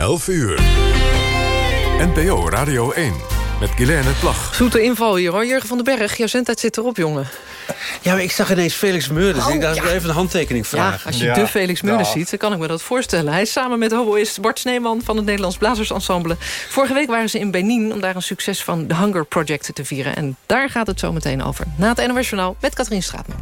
11 uur. NPO Radio 1 met Guilaine Plag. Zoete inval hier hoor. Jurgen van den Berg, jouw zendtijd zit erop, jongen. Ja, maar ik zag ineens Felix Meurders. Oh, ik dacht, ja. even een handtekening Ja, vragen. als je de Felix Meurders ziet, dan kan ik me dat voorstellen. Hij is samen met hoboïst Bart Sneeman van het Nederlands Blazersensemble. Vorige week waren ze in Benin om daar een succes van The Hunger Project te vieren. En daar gaat het zo meteen over. Na het NOS Journaal met Katrien Straatman.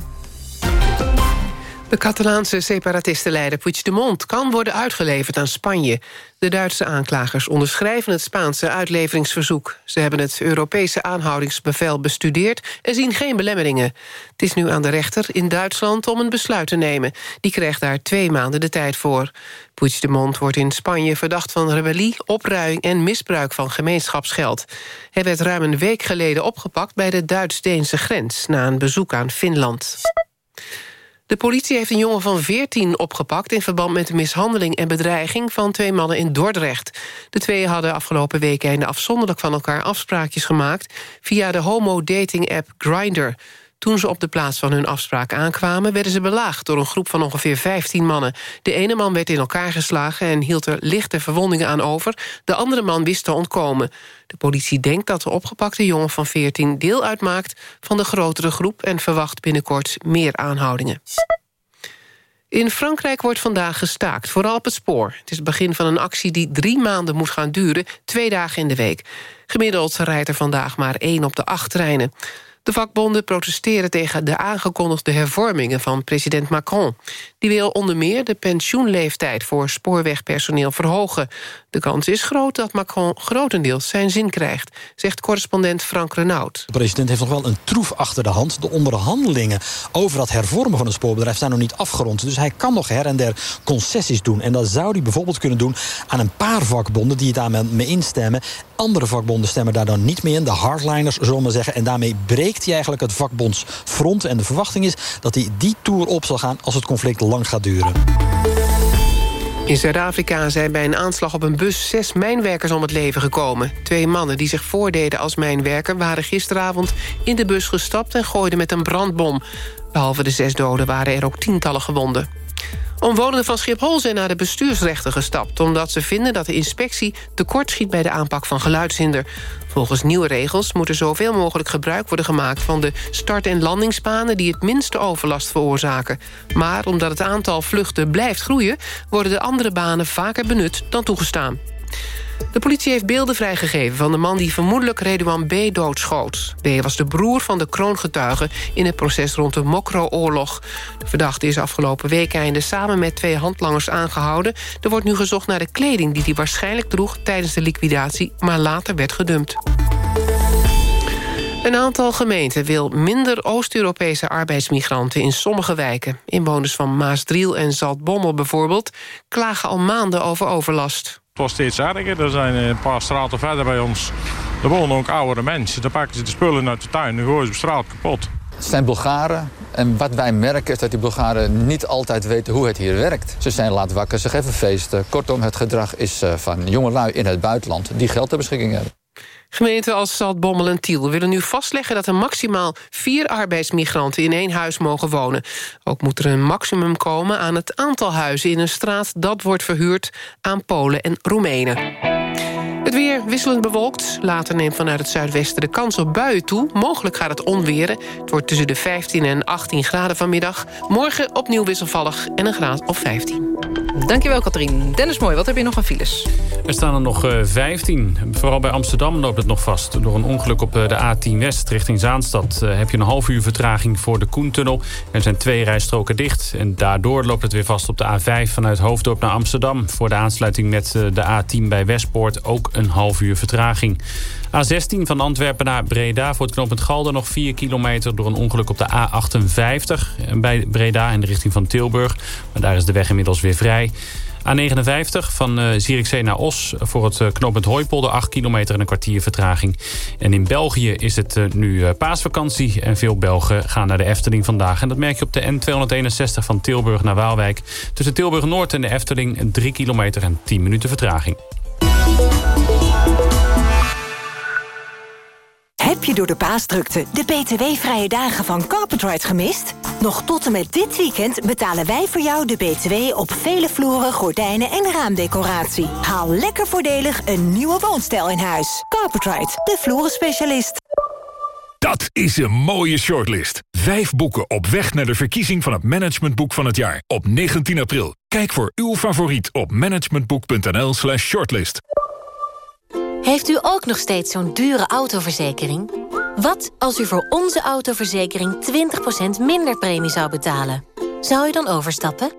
De Catalaanse separatistenleider Puigdemont kan worden uitgeleverd aan Spanje. De Duitse aanklagers onderschrijven het Spaanse uitleveringsverzoek. Ze hebben het Europese aanhoudingsbevel bestudeerd en zien geen belemmeringen. Het is nu aan de rechter in Duitsland om een besluit te nemen. Die krijgt daar twee maanden de tijd voor. Puigdemont wordt in Spanje verdacht van rebellie, opruiing en misbruik van gemeenschapsgeld. Hij werd ruim een week geleden opgepakt bij de Duits-Deense grens... na een bezoek aan Finland. De politie heeft een jongen van 14 opgepakt... in verband met de mishandeling en bedreiging van twee mannen in Dordrecht. De twee hadden afgelopen weekend afzonderlijk van elkaar afspraakjes gemaakt... via de homo-dating-app Grindr. Toen ze op de plaats van hun afspraak aankwamen... werden ze belaagd door een groep van ongeveer 15 mannen. De ene man werd in elkaar geslagen en hield er lichte verwondingen aan over. De andere man wist te ontkomen. De politie denkt dat de opgepakte jongen van 14 deel uitmaakt... van de grotere groep en verwacht binnenkort meer aanhoudingen. In Frankrijk wordt vandaag gestaakt, vooral op het spoor. Het is het begin van een actie die drie maanden moet gaan duren... twee dagen in de week. Gemiddeld rijdt er vandaag maar één op de acht treinen. De vakbonden protesteren tegen de aangekondigde hervormingen van president Macron. Die wil onder meer de pensioenleeftijd voor spoorwegpersoneel verhogen. De kans is groot dat Macron grotendeels zijn zin krijgt... zegt correspondent Frank Renaud. De president heeft nog wel een troef achter de hand. De onderhandelingen over dat hervormen van het spoorbedrijf zijn nog niet afgerond. Dus hij kan nog her en der concessies doen. En dat zou hij bijvoorbeeld kunnen doen aan een paar vakbonden... die het daarmee instemmen. Andere vakbonden stemmen daar dan niet mee in. De hardliners, zullen we zeggen. En daarmee breekt hij eigenlijk het vakbondsfront. En de verwachting is dat hij die toer op zal gaan... als het conflict lang gaat duren. In Zuid-Afrika zijn bij een aanslag op een bus zes mijnwerkers om het leven gekomen. Twee mannen die zich voordeden als mijnwerker... waren gisteravond in de bus gestapt en gooiden met een brandbom. Behalve de zes doden waren er ook tientallen gewonden. Omwonenden van Schiphol zijn naar de bestuursrechter gestapt... omdat ze vinden dat de inspectie tekortschiet bij de aanpak van geluidshinder. Volgens nieuwe regels moet er zoveel mogelijk gebruik worden gemaakt... van de start- en landingsbanen die het minste overlast veroorzaken. Maar omdat het aantal vluchten blijft groeien... worden de andere banen vaker benut dan toegestaan. De politie heeft beelden vrijgegeven van de man die vermoedelijk Redouan B. doodschoot. B. was de broer van de kroongetuige in het proces rond de Mokro-oorlog. De verdachte is afgelopen weekende samen met twee handlangers aangehouden. Er wordt nu gezocht naar de kleding die hij waarschijnlijk droeg tijdens de liquidatie, maar later werd gedumpt. Een aantal gemeenten wil minder Oost-Europese arbeidsmigranten in sommige wijken. Inwoners van Maasdriel en Zaltbommel bijvoorbeeld klagen al maanden over overlast. Wordt steeds erger. Er zijn een paar straten verder bij ons. Er wonen ook oudere mensen. Dan pakken ze de spullen uit de tuin en gooien ze op straat kapot. Het zijn Bulgaren. En wat wij merken is dat die Bulgaren niet altijd weten hoe het hier werkt. Ze zijn laat wakker, ze geven feesten. Kortom, het gedrag is eh, van jongelui in het buitenland die geld ter beschikking hebben. Gemeenten als Zaltbommel en Tiel willen nu vastleggen... dat er maximaal vier arbeidsmigranten in één huis mogen wonen. Ook moet er een maximum komen aan het aantal huizen in een straat... dat wordt verhuurd aan Polen en Roemenen. Het weer wisselend bewolkt. Later neemt vanuit het zuidwesten de kans op buien toe. Mogelijk gaat het onweren. Het wordt tussen de 15 en 18 graden vanmiddag. Morgen opnieuw wisselvallig en een graad of 15. Dankjewel, Katrien. Dennis Mooi, wat heb je nog aan files? Er staan er nog eh, 15. Vooral bij Amsterdam loopt het nog vast. Door een ongeluk op eh, de A10 West richting Zaanstad... eh, heb je een half uur vertraging voor de Koentunnel. Er zijn twee rijstroken dicht. En daardoor loopt het weer vast op de A5 vanuit Hoofddorp naar Amsterdam. Voor de aansluiting met eh, de A10 bij Westpoort ook een half uur vertraging. A16 van Antwerpen naar Breda voor het knooppunt Galder nog 4 kilometer... door een ongeluk op de A58 bij Breda in de richting van Tilburg. Maar daar is de weg inmiddels weer vrij. A59 van uh, Zierikzee naar Os voor het uh, knooppunt Hooipolder 8 kilometer en een kwartier vertraging. En in België is het uh, nu paasvakantie en veel Belgen gaan naar de Efteling vandaag. En dat merk je op de N261 van Tilburg naar Waalwijk. Tussen Tilburg Noord en de Efteling 3 kilometer en 10 minuten vertraging. Heb je door de paasdrukte de btw-vrije dagen van Carpetride gemist? Nog tot en met dit weekend betalen wij voor jou de BTW op vele vloeren, gordijnen en raamdecoratie. Haal lekker voordelig een nieuwe woonstijl in huis. Carpetride, de vloerenspecialist. Dat is een mooie shortlist. Vijf boeken op weg naar de verkiezing van het managementboek van het jaar. Op 19 april. Kijk voor uw favoriet op managementboek.nl slash shortlist. Heeft u ook nog steeds zo'n dure autoverzekering? Wat als u voor onze autoverzekering 20% minder premie zou betalen? Zou u dan overstappen?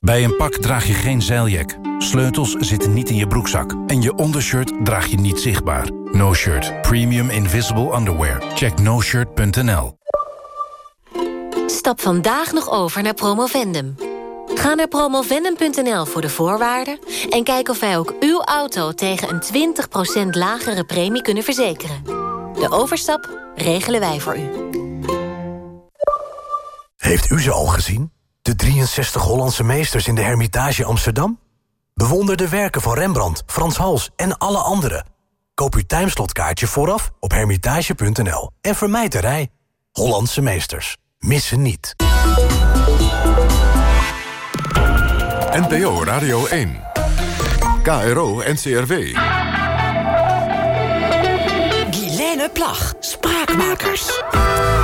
Bij een pak draag je geen zeiljak. Sleutels zitten niet in je broekzak. En je ondershirt draag je niet zichtbaar. No Shirt. Premium Invisible Underwear. Check noshirt.nl Stap vandaag nog over naar Promovendum. Ga naar promovendum.nl voor de voorwaarden... en kijk of wij ook uw auto tegen een 20% lagere premie kunnen verzekeren. De overstap regelen wij voor u. Heeft u ze al gezien? De 63 Hollandse meesters in de Hermitage Amsterdam? Bewonder de werken van Rembrandt, Frans Hals en alle anderen. Koop uw timeslotkaartje vooraf op hermitage.nl. En vermijd de rij. Hollandse meesters. Missen niet. NPO Radio 1. KRO NCRW. Guilaine Plag, Spraakmakers.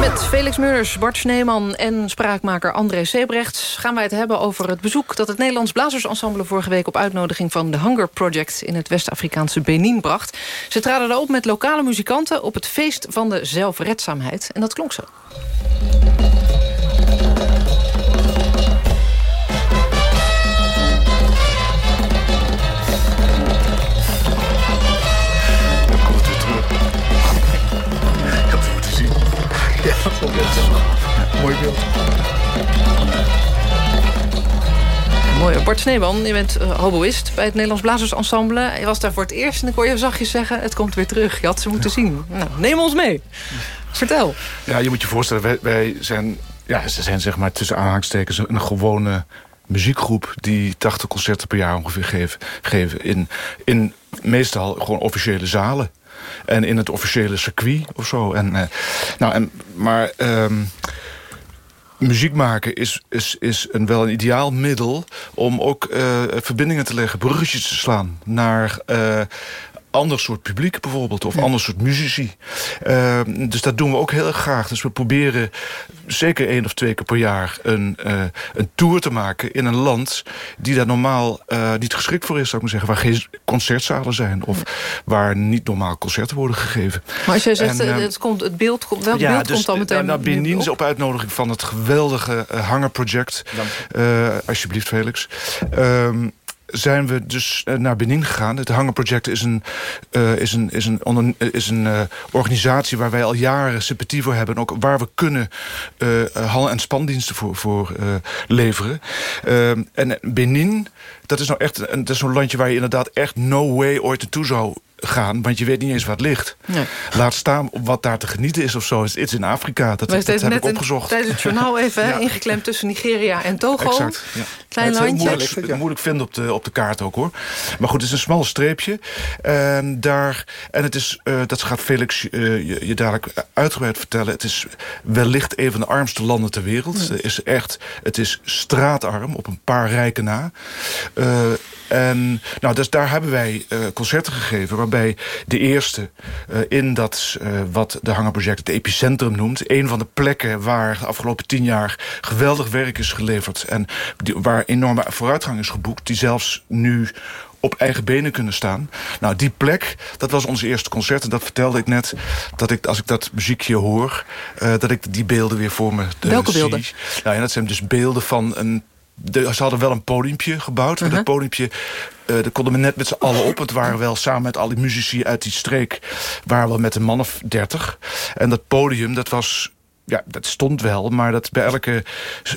Met Felix Meurs, Bart Sneeman en spraakmaker André Sebrechts... gaan wij het hebben over het bezoek dat het Nederlands Blazersensemble... vorige week op uitnodiging van de Hunger Project... in het West-Afrikaanse Benin bracht. Ze traden daar op met lokale muzikanten... op het feest van de zelfredzaamheid. En dat klonk zo. Mooi beeld. Mooi. Bart Sneeman, je bent uh, hoboïst bij het Nederlands Blazersensemble. Je was daar voor het eerst en ik hoor je zachtjes zeggen... het komt weer terug, je had ze moeten zien. Nou, neem ons mee. Vertel. Ja, je moet je voorstellen, wij, wij zijn... Ja, ze zijn zeg maar tussen aanhangstekens een gewone muziekgroep... die 80 concerten per jaar ongeveer geven, geven in, in meestal gewoon officiële zalen. En in het officiële circuit of zo. En, uh, nou, en, maar... Um, muziek maken is, is, is een, wel een ideaal middel... om ook uh, verbindingen te leggen, bruggetjes te slaan... naar uh, ander soort publiek bijvoorbeeld, of ja. ander soort muzici. Uh, dus dat doen we ook heel erg graag. Dus we proberen zeker één of twee keer per jaar een, uh, een tour te maken in een land die daar normaal uh, niet geschikt voor is, zou ik maar zeggen. Waar geen concertzalen zijn of ja. waar niet normaal concerten worden gegeven. Maar als jij zegt, en, het, komt, het beeld, komt, welk ja, beeld dus, komt dan meteen nou, Benin is op uitnodiging van het geweldige Hanger Project. alsjeblieft, Felix. Um, zijn we dus naar Benin gegaan. Het Hanger Project is een, is een, is een, is een uh, organisatie waar wij al jaren sympathie voor hebben. En ook waar we kunnen uh, hal- en spandiensten voor, voor leveren. en Benin, dat is nou echt een, dat is zo'n landje waar je inderdaad echt no way ooit naartoe zou gaan, want je weet niet eens waar het ligt. Nee. Laat staan wat daar te genieten is of zo. Het is in Afrika, dat, dat, dat heb ik opgezocht. Tijdens het journaal even ja. ingeklemd tussen Nigeria en Togo. Exact, ja. Klein ja, landje. Moeilijk, ja. moeilijk vinden op de, op de kaart ook hoor. Maar goed, het is een smal streepje. En, daar, en het is, uh, dat gaat Felix uh, je, je, dadelijk uitgebreid vertellen. Het is wellicht een van de armste landen ter wereld. Ja. Het, is echt, het is straatarm op een paar rijken na. Uh, en nou, dus daar hebben wij uh, concerten gegeven... waarbij de eerste uh, in dat uh, wat de Hangerproject het epicentrum noemt... een van de plekken waar de afgelopen tien jaar geweldig werk is geleverd... en die, waar enorme vooruitgang is geboekt... die zelfs nu op eigen benen kunnen staan. Nou, die plek, dat was ons eerste concert. En dat vertelde ik net, dat ik, als ik dat muziekje hoor... Uh, dat ik die beelden weer voor me Welke zie. beelden? Nou, ja, dat zijn dus beelden van een de, ze hadden wel een podiumpje gebouwd. Uh -huh. Dat podiumpje, uh, daar konden we net met z'n allen op. Het waren wel samen met al die muzici uit die streek... waren we met een man of dertig. En dat podium, dat was ja, dat stond wel, maar dat bij elke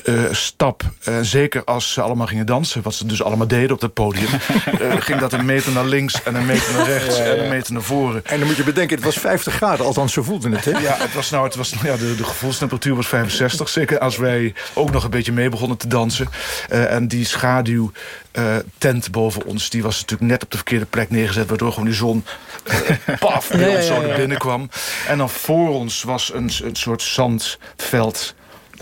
uh, stap, uh, zeker als ze allemaal gingen dansen... wat ze dus allemaal deden op dat podium... uh, ging dat een meter naar links en een meter naar rechts ja, ja, ja. en een meter naar voren. En dan moet je bedenken, het was 50 graden, althans zo voelde het, hè? Ja, het was, nou, het was, ja de, de gevoelstemperatuur was 65. Zeker als wij ook nog een beetje mee begonnen te dansen. en die schaduw uh, tent boven ons, die was natuurlijk net op de verkeerde plek neergezet... waardoor gewoon die zon uh, paf, bij ja, ons zo ja, ja, naar binnen kwam. En dan voor ons was een, een soort zandveld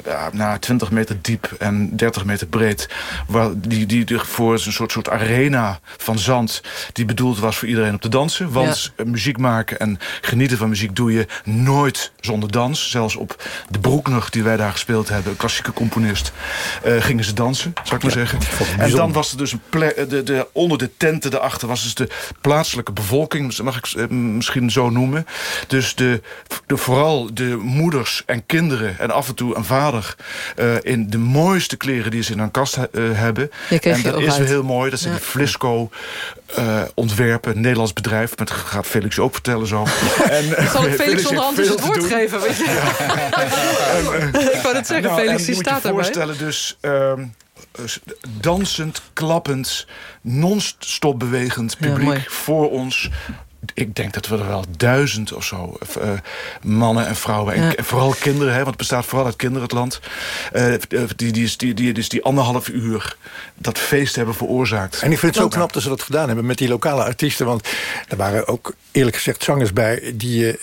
ja, nou, 20 meter diep en 30 meter breed. Waar, die, die voor een soort, soort arena van zand... die bedoeld was voor iedereen op te dansen. Want muziek maken en genieten van muziek doe je nooit zonder dans. Zelfs op de Broekner die wij daar gespeeld hebben... een klassieke componist, uh, gingen ze dansen, zou ik maar zeggen. En dan was er dus een plek... De, de, onder de tenten daarachter was dus de plaatselijke bevolking... mag ik uh, misschien zo noemen. Dus de, de, vooral de moeders en kinderen en af en toe een vader uh, in de mooiste kleren die ze in hun kast uh, hebben. En dat is heel mooi. Dat zijn ja. Flisco uh, ontwerpen. Nederlands bedrijf. Dat gaat Felix ook vertellen zo. en, Zal ik Felix onderhand eens het woord geven? Weet je? ik wou het zeggen, nou, Felix die staat erbij. Je voorstellen dus... Uh, dansend, klappend, non-stop bewegend publiek ja, voor ons ik denk dat we er wel duizend of zo uh, mannen en vrouwen... En, vooral kinderen, hè, want het bestaat vooral uit kinderen het land... Uh, die, die, die, die, dus die anderhalf uur dat feest hebben veroorzaakt. En ik vind het zo knap dat ze dat gedaan hebben met die lokale artiesten... want er waren ook eerlijk gezegd zangers bij... die je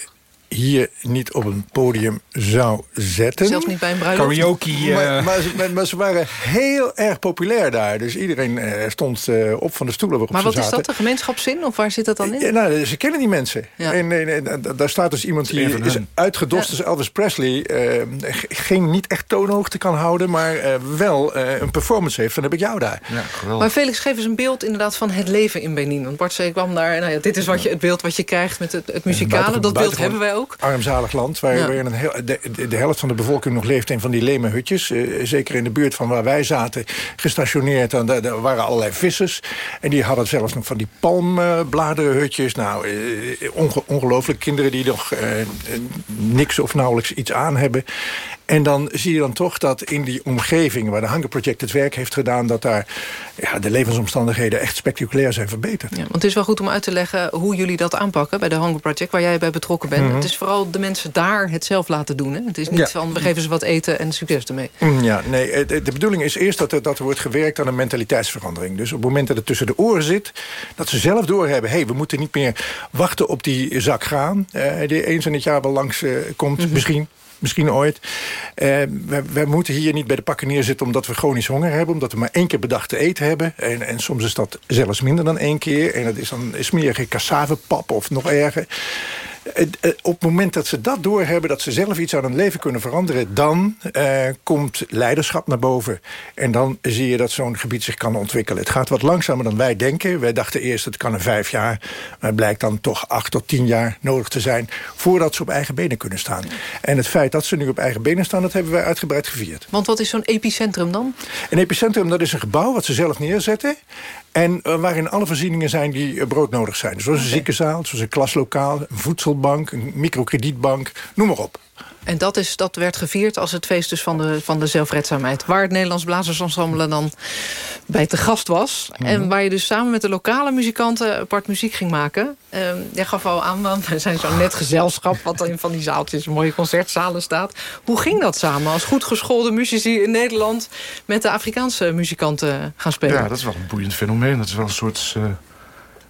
hier niet op een podium zou zetten. Zelfs niet bij een bruiloft. Karaoke. Uh... Maar, maar, maar, ze waren heel erg populair daar. Dus iedereen uh, stond uh, op van de stoelen waarop Maar wat is dat, de gemeenschapszin? Of waar zit dat dan in? Ja, nou, ze kennen die mensen. Ja. En, en, en, daar staat dus iemand die is uitgedost als Elvis Presley. geen niet echt toonhoogte kan houden... maar wel een performance heeft. Dan heb ik jou daar. Ja, maar Felix, geef eens een beeld inderdaad van het leven in Benin. Want Bart zei, kwam daar... Nou ja, dit is wat je, het beeld wat je krijgt met het, het muzikale. Dat beeld hebben wij ook ook. Armzalig land, waar, ja. een heel, de, de, helft van de bevolking nog leeft in van die leme hutjes. Uh, zeker in de buurt van waar wij zaten, gestationeerd. En daar waren allerlei vissers. En die hadden zelfs nog van die palmbladerenhutjes. Nou, onge ongelooflijk. Kinderen die nog uh, niks of nauwelijks iets aan hebben. En dan zie je dan toch dat in die omgeving... waar de Hunger Project het werk heeft gedaan... dat daar ja, de levensomstandigheden echt spectaculair zijn verbeterd. Ja, want het is wel goed om uit te leggen hoe jullie dat aanpakken... bij de Hunger Project, waar jij bij betrokken bent. Mhm. Het is vooral de mensen daar het zelf laten doen. Hè? Het is niet van, we geven ze wat eten en succes ermee. Mm, ja, nee, de, bedoeling is eerst dat er, dat er wordt gewerkt aan een mentaliteitsverandering. Dus op het moment dat het tussen de oren zit... dat ze zelf doorhebben... hé, hey, we moeten niet meer wachten op die zak graan... Uh, die eens in het jaar wel langs uh, komt, mhm. misschien misschien ooit. Uh, wij, moeten hier niet bij de pakken neerzitten omdat we chronisch honger hebben. Omdat we maar één keer bedacht te eten hebben. En, en soms is dat zelfs minder dan één keer. En dat is dan smerige cassavepap of nog erger op het moment dat ze dat doorhebben... dat ze zelf iets aan hun leven kunnen veranderen... dan uh, komt leiderschap naar boven. En dan zie je dat zo'n gebied zich kan ontwikkelen. Het gaat wat langzamer dan wij denken. Wij dachten eerst het kan in vijf jaar. Maar het blijkt dan toch acht tot tien jaar nodig te zijn... voordat ze op eigen benen kunnen staan. En het feit dat ze nu op eigen benen staan... dat hebben wij uitgebreid gevierd. Want wat is zo'n epicentrum dan? Een epicentrum dat is een gebouw wat ze zelf neerzetten... En uh, waarin alle voorzieningen zijn die uh, broodnodig zijn. Zoals een okay. ziekenzaal, zoals een klaslokaal, een voedselbank, een microkredietbank, noem maar op. En dat, is, dat werd gevierd als het feest dus van, de, van de zelfredzaamheid. Waar het Nederlands Blazersensemble dan bij te gast was. Mm. En waar je dus samen met de lokale muzikanten apart muziek ging maken. Uh, jij gaf al aan, want we zijn zo net gezelschap... wat in van die zaaltjes, mooie concertzalen staat. Hoe ging dat samen als goed geschoolde muzici in Nederland... met de Afrikaanse muzikanten gaan spelen? Ja, dat is wel een boeiend fenomeen. Dat is wel een soort... Uh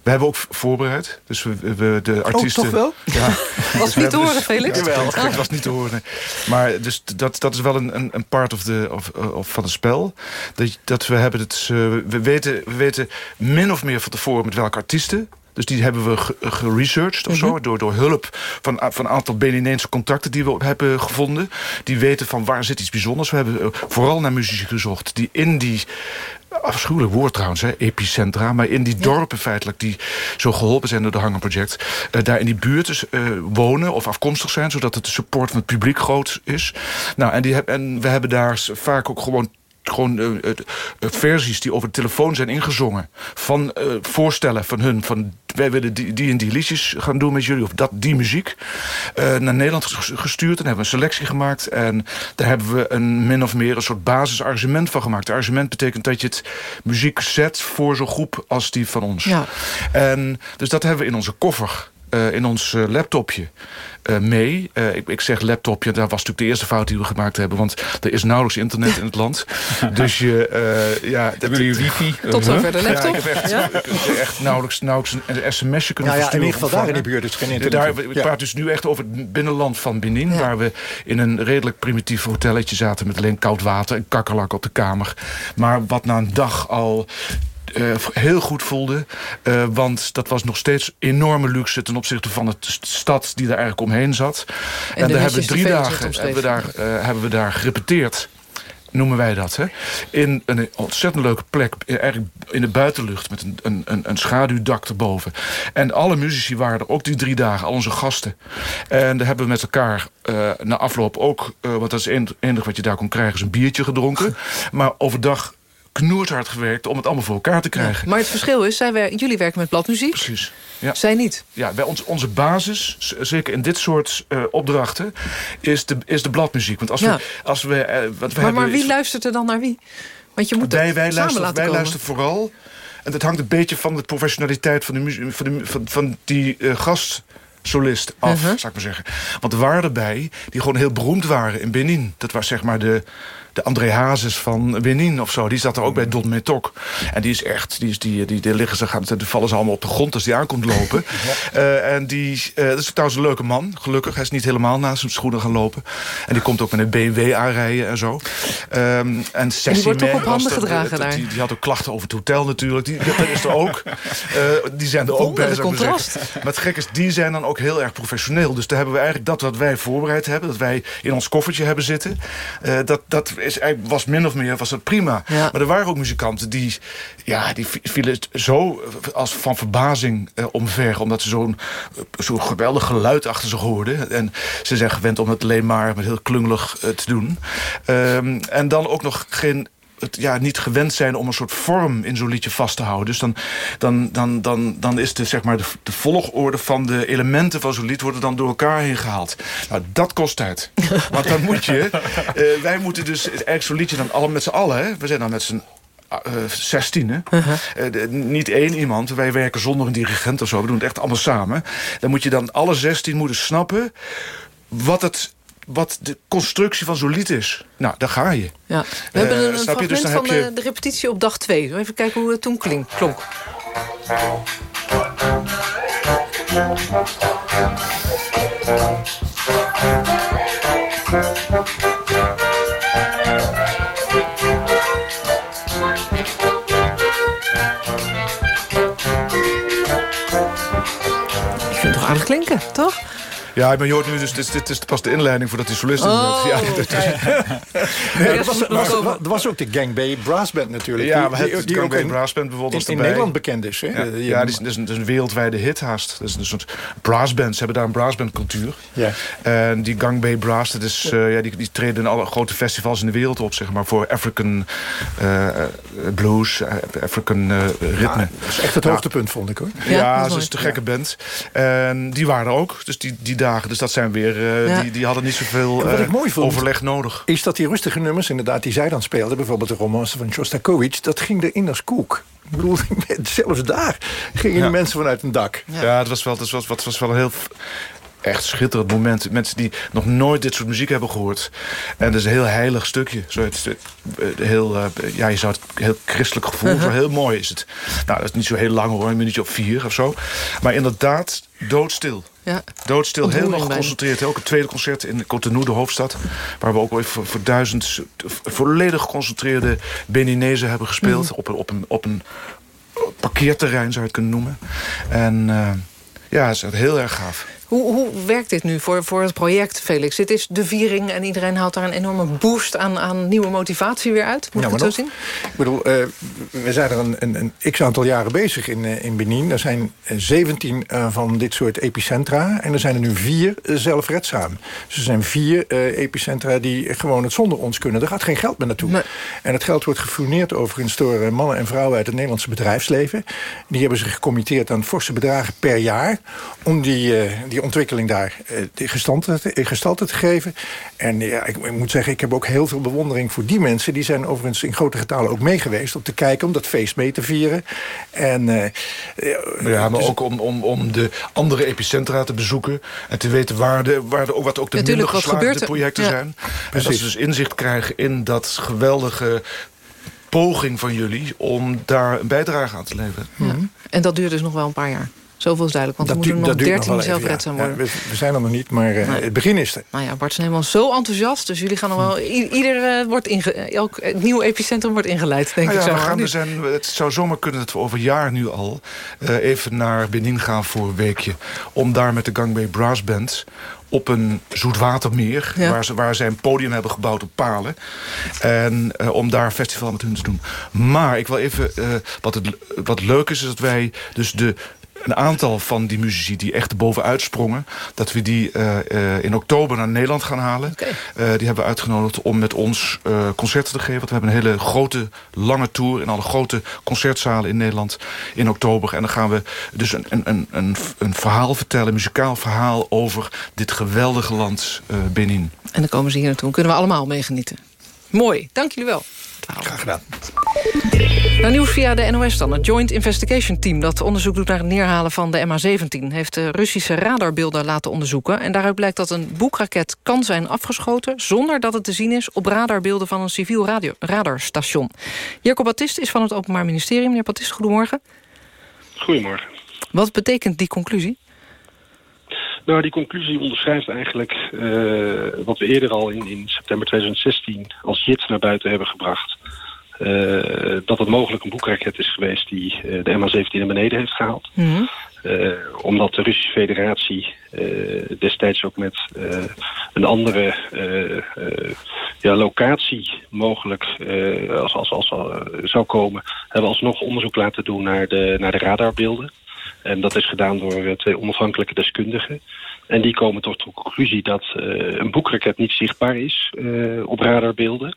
we hebben ook voorbereid. Dus we, we de artiesten... Oh, toch wel? Ja. was niet te horen, dus, Felix? Jawel, het was niet te horen. Maar dus dat, dat is wel een, een part of the, of, of van het spel. Dat, dat we hebben het... Uh, we, weten, we weten min of meer van tevoren met welke artiesten dus die hebben we geresearched of zo. Mhm. Door, door hulp van, van een aantal Benineense contacten die we hebben gevonden. Die weten van waar zit iets bijzonders. We hebben eh, vooral naar muzici gezocht die in die afschuwelijk woord trouwens, hè, epicentra... maar in die dorpen feitelijk die zo geholpen zijn door de Hanger Project... Uh, daar in die buurt dus, uh, wonen of afkomstig zijn... zodat het de support van het publiek groot is. Nou, en, die en we hebben daar vaak ook gewoon gewoon uh, uh, versies die over de telefoon zijn ingezongen. Van uh, voorstellen van hun. Van wij willen die, die en die liedjes gaan doen met jullie. Of dat, die muziek. naar Nederland gestuurd. En hebben we een selectie gemaakt. En daar hebben we een min of meer een soort basisargument van gemaakt. Argument betekent dat je het muziek zet voor zo'n groep als die van ons. Ja. En, dus dat hebben we in onze koffer eh, in ons eh, laptopje eh, mee. Eh, ik, ik zeg laptopje, dat was natuurlijk de eerste fout die we gemaakt hebben. Want er is nauwelijks internet in het land. dus je... eh ja, Hebben jullie wifi? Tot zover de laptop. Ja, ik heb echt, Ja? nauwelijks, nauwelijks een sms'je kunnen Nou ja, in versturen. ieder geval daar in die buurt is geen internet. Daar, ik Ja. praat dus nu echt over het binnenland van Benin... waar we in een redelijk primitief hotelletje zaten... met alleen koud water en kakkerlak op de kamer. Maar wat na een dag al eh, heel goed voelde. eh, want dat was nog steeds enorme luxe... ten opzichte van de st- stad die daar eigenlijk omheen zat. En, daar hebben we drie dagen hebben we daar, eh, hebben we daar gerepeteerd noemen wij dat. Hè? In een ontzettend leuke plek, eigenlijk in de buitenlucht... met een, een, een, schaduwdak erboven. En alle muzici waren er, ook die drie dagen, al onze gasten. En daar hebben we met elkaar na afloop ook... eh, want dat is het enige wat je daar kon krijgen, is een biertje gedronken. Maar overdag knoerhard gewerkt om het allemaal voor elkaar te krijgen. Maar het verschil is, zij wer- jullie werken met bladmuziek. Precies. Ja. Zij niet. Ja, bij ons, onze basis, zeker in dit soort eh, opdrachten, is de, is de bladmuziek. Want als Ja. we, als we, eh, wat we Maar, hebben maar wie is- luistert er dan naar wie? Want je moet wij, wij, samen luisteren, wij komen. luisteren vooral. En dat hangt een beetje van de professionaliteit van, de van, de, van, van die eh, gastsolist af, Uh-huh. zou ik maar zeggen. Want er waren erbij die gewoon heel beroemd waren in Benin. Dat was zeg maar de, de André Hazes van Benin of zo. Die zat er ook bij Don Metok. En die is echt, die, is, die, die, die liggen ze, gaan, die vallen ze allemaal op de grond als die aankomt lopen. Eh, en die, eh, dat is trouwens een leuke man, gelukkig. Hij is niet helemaal naast zijn schoenen gaan lopen. En die komt ook met een BMW aanrijden en zo. Ehm, en Cessie wordt toch May op handen er, gedragen die- daar? Die, die had ook klachten over het hotel natuurlijk. Die, dat is er ook. Eh, die zijn er ook bij, contrast. Maar het gek is, die zijn dan ook heel erg professioneel. Dus daar hebben we eigenlijk dat wat wij voorbereid hebben... dat wij in ons koffertje hebben zitten... eh, dat, dat is, eigenlijk- was min of meer was dat prima. Ja. Maar er waren ook muzikanten die, ja, die vielen zo als van verbazing eh, omver... omdat ze zo'n eh, zo'n geweldig geluid achter zich hoorden. En ze zijn gewend om het alleen maar met heel klungelig eh, te doen. Ehm, en dan ook nog geen het ja, niet gewend zijn om een soort vorm in zo'n liedje vast te houden. Dus dan, dan, dan, dan, dan is de, zeg maar de, de volgorde van de elementen van zo'n lied... worden dan door elkaar heen gehaald. Nou, dat kost tijd. Want dan moet je... eh, wij moeten dus eigenlijk zo'n liedje dan allemaal met z'n allen... Hè, we zijn dan met z'n uh, 16, hè? Eh, de- niet één iemand. Wij werken zonder een dirigent of zo. We doen het echt allemaal samen. Dan moet je dan alle 16 moeten snappen... wat het wat de constructie van zo'n lied is. Nou, daar ga je. Ja. We hebben een, een snap je? fragment Dus dan van heb je- de, repetitie op dag 2. Even kijken hoe het toen klink, klonk. Ik vind het toch aardig klinken, toch? Ja, maar je hoort nu dus, dit, dit is pas de inleiding voordat die solist in Oh, ja, dit is- Nee, er, was, er was- er was ook de Gang Bay Brass Band natuurlijk. Ja, die, maar het die, die Gang Bay in, Brass Band bijvoorbeeld in, in. Nederland bekend is. Hè? Ja, Die- ja die is, dat is een, dat is een wereldwijde hit haast. Dat is een soort brassband. Ze hebben daar een brassband cultuur. Ja. En die Gang Bay Brass, dat is, eh, ja, die, die treden in alle grote festivals in de wereld op, zeg maar, voor African eh, eh, blues, African ritme. dat is echt het hoogtepunt, vond ik hoor. Ja, Ja, dat is te gekke band. En die waren er ook, dus die, die dagen. Dus dat zijn weer, eh, Ja. die, die hadden niet zoveel wat vond- overleg nodig. Is dat die rustige nummers, inderdaad, die zij dan speelden... bijvoorbeeld de romance van Shostakovich... dat ging erin als koek. Ik bedoel, zelfs daar gingen Ja. mensen vanuit een dak. Ja, het was wel, het was, het was wel een heel echt schitterend moment. Mensen die nog nooit dit soort muziek hebben gehoord. En dat is een heel heilig stukje. Zo, het, eh, heel, ja, je zou het heel christelijk gevoel. Uh-huh. zo heel mooi is het. Nou, dat is niet zo heel lang hoor, een minuutje of vier of zo. Maar inderdaad, doodstil. Ja. Doodstil, Ontroering helemaal geconcentreerd. Ook het tweede concert in Cotonou, de hoofdstad. Waar we ook even voor, voor duizend volledig geconcentreerde Beninezen hebben gespeeld. Mhm. Op, een, op, een, op een parkeerterrein zou je het kunnen noemen. En eh, ja, het is heel erg gaaf. Hoe, hoe werkt dit nu voor, voor het project, Felix? Dit is de viering en iedereen haalt daar een enorme boost aan, aan nieuwe motivatie weer uit. Moet Ja, ik het zo zien? Ik bedoel, eh, we zijn er een, een, een x-aantal jaren bezig in, eh, in Benin. Er zijn eh, 17 eh, van dit soort epicentra. En er zijn er nu vier zelfredzaam. Dus er zijn vier epicentra die gewoon het zonder ons kunnen. Er gaat geen geld meer naartoe. En het geld wordt gefourneerd overigens door mannen en vrouwen... uit het Nederlandse bedrijfsleven. Die hebben zich gecommitteerd aan forse bedragen per jaar... om die, die die ontwikkeling daar uh, gestalte, gestalte te geven. En ja, ik, ik, moet zeggen, ik heb ook heel veel bewondering voor die mensen. Die zijn overigens in grote getalen ook meegeweest om te kijken, om dat feest mee te vieren. En, uh, ja, maar dus, ook om, om, om de andere epicentra te bezoeken en te weten waar de, waar de, wat ook de minder geslaagde projecten ja. zijn. En dat ze dus inzicht krijgen in dat geweldige poging van jullie om daar een bijdrage aan te leveren. Ja. En dat duurt dus nog wel een paar jaar. Zoveel is duidelijk, want dat we moeten nog 13 zelfredzaam worden. Ja, we, zijn er nog niet, maar uh, het begin is er. Nou ja, Bart is helemaal zo enthousiast. Dus jullie gaan nog wel... ieder uh, wordt inge, elk nieuw epicentrum wordt ingeleid, denk nou ik zo. We gaan, zijn, het zou zomaar kunnen dat we over een jaar nu al... Uh, even naar Benin gaan voor een weekje. Om daar met de Gangbei Brass Band op een zoetwatermeer... Ja. Waar, ze, waar zij een podium hebben gebouwd op palen. En uh, om daar een festival met hun te doen. Maar ik wil even... Uh, wat, het, wat leuk is, is dat wij dus de een aantal van die muzici die echt bovenuit sprongen... dat we die uh, uh, in oktober naar Nederland gaan halen. Okay. Uh, die hebben we uitgenodigd om met ons concerten te geven. Want we hebben een hele grote, lange tour... in alle grote concertzalen in Nederland in oktober. En dan gaan we dus een, een, een, een verhaal vertellen, een muzikaal verhaal... over dit geweldige land Benin. En dan komen ze hier naartoe. Kunnen we allemaal meegenieten. Mooi, dank jullie wel. Graag gedaan. Nou, nieuws via de NOS dan. Het Joint Investigation Team dat onderzoek doet naar het neerhalen van de MH17... heeft de Russische radarbeelden laten onderzoeken. En daaruit blijkt dat een boekraket kan zijn afgeschoten... zonder dat het te zien is op radarbeelden van een civiel radio radarstation. Jerko Battist is van het Openbaar Ministerie. Meneer Battist, goedemorgen. Goedemorgen. Wat betekent die conclusie? Nou, die conclusie onderschrijft eigenlijk uh, wat we eerder al in, in september 2016 als JIT naar buiten hebben gebracht. Uh, dat het mogelijk een boekraket is geweest die uh, de MH17 naar beneden heeft gehaald. Mm -hmm. omdat de Russische federatie destijds ook met een andere ja, locatie mogelijk als, als, als, zou komen... hebben we alsnog onderzoek laten doen naar de, naar de radarbeelden. En dat is gedaan door twee onafhankelijke deskundigen. En die komen tot de conclusie dat een boekraket niet zichtbaar is op radarbeelden.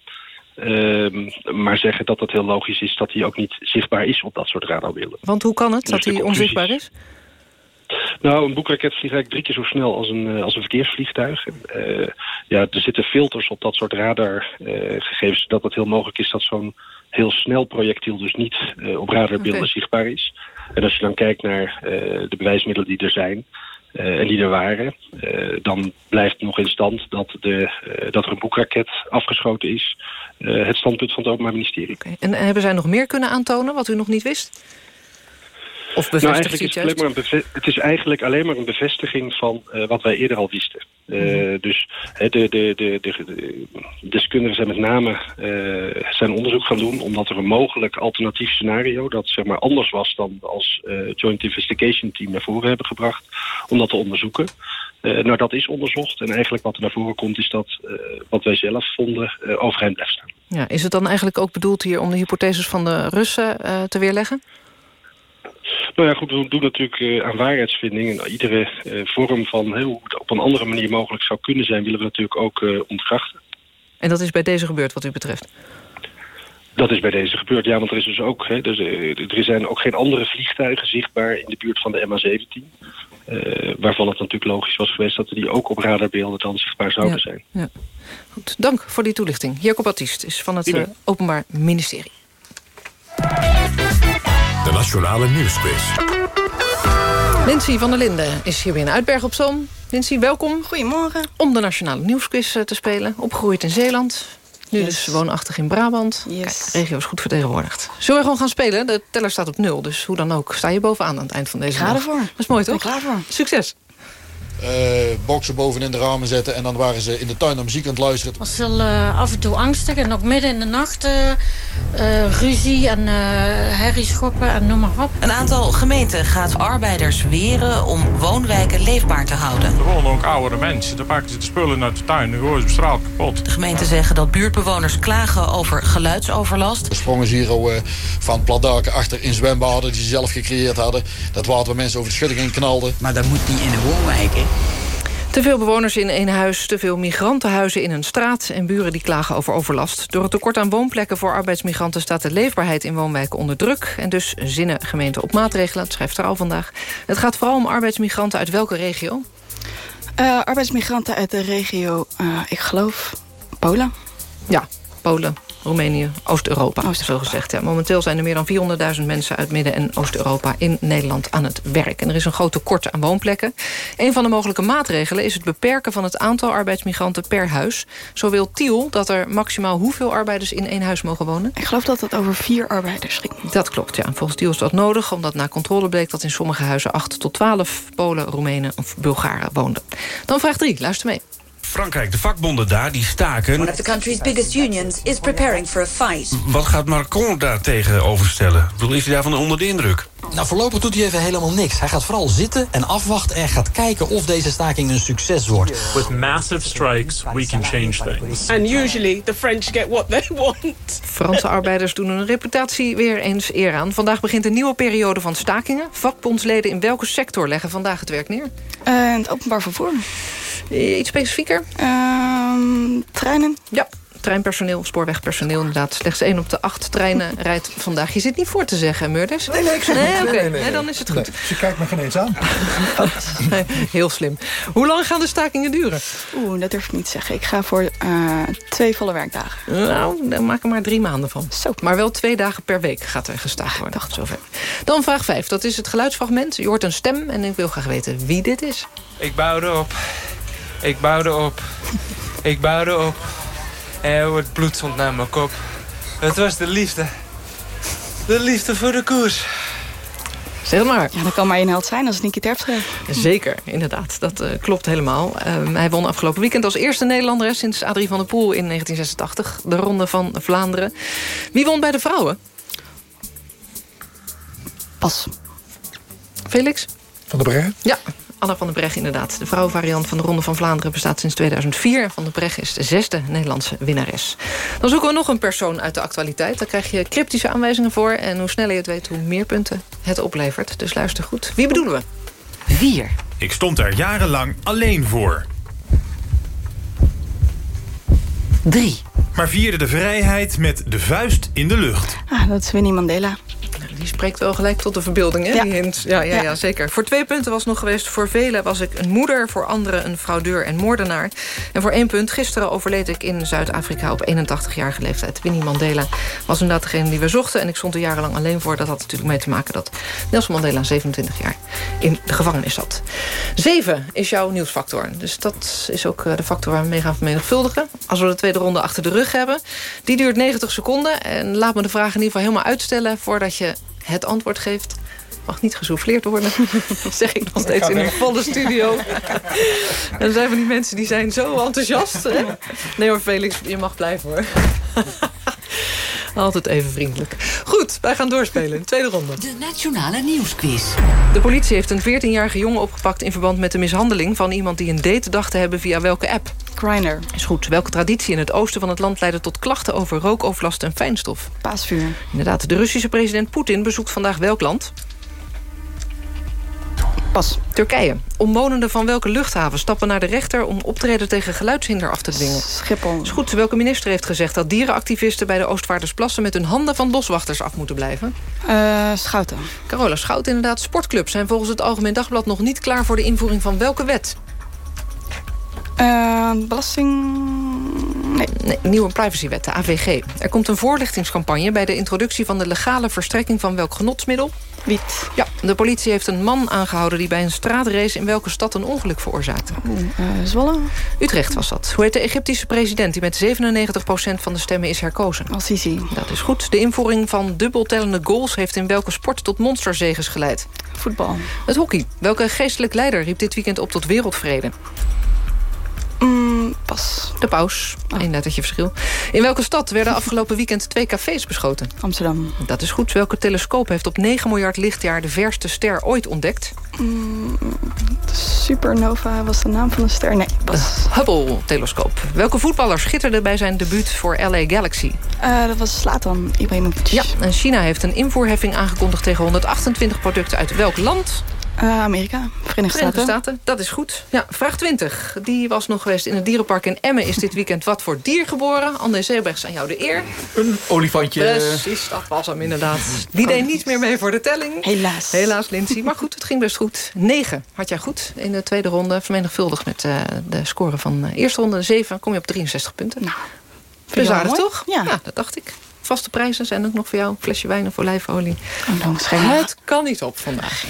Ehm, maar zeggen dat het heel logisch is dat hij ook niet zichtbaar is op dat soort radarbeelden. Want hoe kan het dus dat hij onzichtbaar is? Nou, een boekraket vliegt eigenlijk drie keer zo snel als een, als een verkeersvliegtuig. Uh, ja, er zitten filters op dat soort radargegevens... Uh, dat het heel mogelijk is dat zo'n heel snel projectiel dus niet uh, op radarbeelden okay. zichtbaar is. En als je dan kijkt naar de bewijsmiddelen die er zijn... En die er waren, uh, dan blijft nog in stand dat, de, uh, dat er een boekraket afgeschoten is. het standpunt van het Openbaar Ministerie. En, hebben zij nog meer kunnen aantonen wat u nog niet wist? Of nou, eigenlijk is het, een het is eigenlijk alleen maar een bevestiging van wat wij eerder al wisten. Mm. Dus de, de, de, de, de deskundigen zijn met name zijn onderzoek gaan doen... omdat er een mogelijk alternatief scenario... dat zeg maar anders was dan als Joint Investigation Team naar voren hebben gebracht... om dat te onderzoeken. Nou, dat is onderzocht. En eigenlijk wat er naar voren komt is dat wat wij zelf vonden overeind blijft staan. Ja, is het dan eigenlijk ook bedoeld hier om de hypotheses van de Russen te weerleggen? Nou ja, goed, we doen natuurlijk uh, aan waarheidsvinding. En iedere uh, vorm van hoe het op een andere manier mogelijk zou kunnen zijn... willen we natuurlijk ook uh, ontkrachten. En dat is bij deze gebeurd wat u betreft? Dat is bij deze gebeurd, ja, want er, is dus ook, hè, dus, er zijn ook geen andere vliegtuigen zichtbaar in de buurt van de MH17. waarvan het natuurlijk logisch was geweest dat die ook op radarbeelden dan zichtbaar zouden ja, zijn. Ja. Goed, dank voor die toelichting. Jacob Baptiste is van het Openbaar Ministerie. De Nationale Nieuwsquiz. Lindsay van der Linden is hier binnen Uitberg op Zoom. Lindsay, welkom. Goedemorgen. Om de Nationale Nieuwsquiz te spelen. Opgegroeid in Zeeland. Nu yes. dus woonachtig in Brabant. Yes. Kijk, de regio is goed vertegenwoordigd. Zullen we gewoon gaan spelen? De teller staat op nul. Dus hoe dan ook sta je bovenaan aan het eind van deze Ga ervoor. Dat is mooi, toch? klaar voor. Succes. Uh, boksen bovenin de ramen zetten. En dan waren ze in de tuin naar muziek aan het luisteren. Het was wel uh, af en toe angstig. En ook midden in de nacht uh, ruzie en herrie schoppen en noem maar op. Een aantal gemeenten gaat arbeiders weren om woonwijken leefbaar te houden. Er wonen ook oudere mensen. Dan pakken ze de spullen uit de tuin en gooien ze op straat kapot. De gemeenten zeggen dat buurtbewoners klagen over geluidsoverlast. Er sprongen ze hier al van platdaken achter in zwembaden die ze zelf gecreëerd hadden. Dat water waar mensen over de schutting in knalden. Maar dat moet niet in de woonwijken. Te veel bewoners in één huis, te veel migrantenhuizen in een straat... en buren die klagen over overlast. Door het tekort aan woonplekken voor arbeidsmigranten... staat de leefbaarheid in woonwijken onder druk. En dus zinnen gemeenten op maatregelen, dat schrijft er al vandaag. Het gaat vooral om arbeidsmigranten uit welke regio? Uh, arbeidsmigranten uit de regio, uh, ik geloof, Polen. Ja, Polen, Roemenië, Oost-Europa, zo gezegd. Ja, momenteel zijn er meer dan 400.000 mensen uit Midden- en Oost-Europa in Nederland aan het werk. En er is een groot tekort aan woonplekken. Een van de mogelijke maatregelen is het beperken van het aantal arbeidsmigranten per huis. Zo wil Tiel dat er maximaal hoeveel arbeiders in één huis mogen wonen? Ik geloof dat het over vier arbeiders ging. Dat klopt, ja. Volgens Tiel is dat nodig, omdat na controle bleek dat in sommige huizen 8 tot 12 Polen, Roemenen of Bulgaren woonden. Dan vraag 3, luister mee. Frankrijk, de vakbonden daar, die staken. One of the country's biggest unions is preparing for a fight. Wat gaat Macron daar tegenover stellen? Bedoel, is hij daarvan onder de indruk? Nou, voorlopig doet hij even helemaal niks. Hij gaat vooral zitten en afwachten en gaat kijken of deze staking een succes wordt. With massive strikes, we can change things. And usually the French get what they want. Franse arbeiders doen hun reputatie weer eens eer aan. Vandaag begint een nieuwe periode van stakingen. Vakbondsleden in welke sector leggen vandaag het werk neer? Uh, het openbaar vervoer. Iets specifieker? Uh, treinen. Ja, treinpersoneel, spoorwegpersoneel inderdaad. Slechts één op de acht treinen rijdt vandaag. Je zit niet voor te zeggen, Murders? Nee, nee, ik nee, niet. okay. Nee, nee, nee, dan is het goed. Nee, je kijkt me geen eens aan. Heel slim. Hoe lang gaan de stakingen duren? Oeh, dat durf ik niet te zeggen. Ik ga voor uh, twee volle werkdagen. Nou, dan maak er maar drie maanden van. Zo. Maar wel twee dagen per week gaat er gestaakt worden. Dacht zover. Dan vraag vijf. Dat is het geluidsfragment. Je hoort een stem en ik wil graag weten wie dit is. Ik bouw erop. Ik bouw erop. Ik bouw erop. En het bloed stond naar mijn kop. Het was de liefde. De liefde voor de koers. Zeg maar. Ja, dat kan maar één held zijn, als het Nicky Terpstra. Zeker, inderdaad. Dat uh, klopt helemaal. Uh, hij won afgelopen weekend als eerste Nederlander... sinds Adrie van der Poel in 1986. De Ronde van Vlaanderen. Wie won bij de vrouwen? Pas. Felix? Van der Breggen? Ja, Anna van der Breggen inderdaad. De vrouwenvariant van de Ronde van Vlaanderen bestaat sinds 2004. Van der Breggen is de zesde Nederlandse winnares. Dan zoeken we nog een persoon uit de actualiteit. Daar krijg je cryptische aanwijzingen voor. En hoe sneller je het weet, hoe meer punten het oplevert. Dus luister goed. Wie bedoelen we? Vier. Ik stond daar jarenlang alleen voor. Drie. Maar vierde de vrijheid met de vuist in de lucht. Ah, dat is Winnie Mandela. Die spreekt wel gelijk tot de verbeelding, hè? Ja. Die hint. Ja, ja, ja. Ja. zeker. Voor twee punten was nog geweest... voor velen was ik een moeder, voor anderen een fraudeur en moordenaar. En voor één punt, gisteren overleed ik in Zuid-Afrika... op 81-jarige leeftijd. Winnie Mandela was inderdaad degene die we zochten... en ik stond er jarenlang alleen voor. Dat had natuurlijk mee te maken dat Nelson Mandela 27 jaar in de gevangenis zat. Zeven is jouw nieuwsfactor. Dus dat is ook eh, de factor waar we mee gaan vermenigvuldigen. Als we de tweede ronde achter de rug hebben. Die duurt 90 seconden. En laat me de vraag in ieder geval helemaal uitstellen... voordat je het antwoord geeft. Mag niet gesouffleerd worden, zeg ik nog steeds in een volle studio. En er zijn van die mensen die zijn zo enthousiast. Hè? Nee hoor, Felix, je mag blijven hoor. Altijd even vriendelijk. Goed, wij gaan doorspelen. De tweede ronde. De Nationale Nieuwsquiz. De politie heeft een 14-jarige jongen opgepakt... in verband met de mishandeling van iemand die een date dacht te hebben via welke app? Grindr. Is goed. Welke traditie in het oosten van het land leidde tot klachten over rookoverlast en fijnstof? Paasvuur. Inderdaad, de Russische president Poetin bezoekt vandaag welk land? Pas. Turkije. Omwonenden van welke luchthaven stappen naar de rechter... om optreden tegen geluidshinder af te dwingen? Schiphol. Is goed. Welke minister heeft gezegd dat dierenactivisten... bij de Oostvaardersplassen met hun handen van boswachters af moeten blijven? Uh, Schouten. Carola Schout inderdaad. Sportclubs zijn volgens het Algemeen Dagblad nog niet klaar... voor de invoering van welke wet? Uh, belasting... Nee. nee. Nieuwe privacywet, de AVG. Er komt een voorlichtingscampagne bij de introductie van de legale verstrekking van welk genotsmiddel? Wiet. Ja, de politie heeft een man aangehouden die bij een straatrace in welke stad een ongeluk veroorzaakte. Uh, Zwolle. Utrecht was dat. Hoe heet de Egyptische president die met 97% van de stemmen is herkozen? Al-Sisi. Dat is goed. De invoering van dubbeltellende goals heeft in welke sport tot monsterzeges geleid? Voetbal. Het hockey. Welke geestelijk leider riep dit weekend op tot wereldvrede? Mm, pas. De paus. Eén lettertje verschil. In welke stad werden afgelopen weekend twee cafés beschoten? Amsterdam. Dat is goed. Welke telescoop heeft op 9 miljard lichtjaar... de verste ster ooit ontdekt? Mm, supernova was de naam van de ster. Nee, pas. Hubble-telescoop. Welke voetballer schitterde bij zijn debuut voor LA Galaxy? Uh, dat was Slatan Ibrahimovic. Ja, en China heeft een invoerheffing aangekondigd... tegen 128 producten uit welk land? Uh, Amerika, Verenigde Staten. Staten. Dat is goed. Ja, vraag 20. Die was nog geweest in het dierenpark in Emmen. Is dit weekend wat voor dier geboren? André Zeebergs, aan jou de eer. Een olifantje. Precies, dat was hem inderdaad. Die deed niet meer mee voor de telling. Helaas. Helaas, Lindsay. Maar goed, het ging best goed. 9 had jij goed in de tweede ronde. Vermenigvuldigd met uh, de score van de eerste ronde. 7 kom je op 63 punten. Nou, Best aardig, toch? Ja. ja, dat dacht ik. Vaste prijzen zijn ook nog voor jou. Een flesje wijn of olijfolie. Oh, het kan niet op vandaag.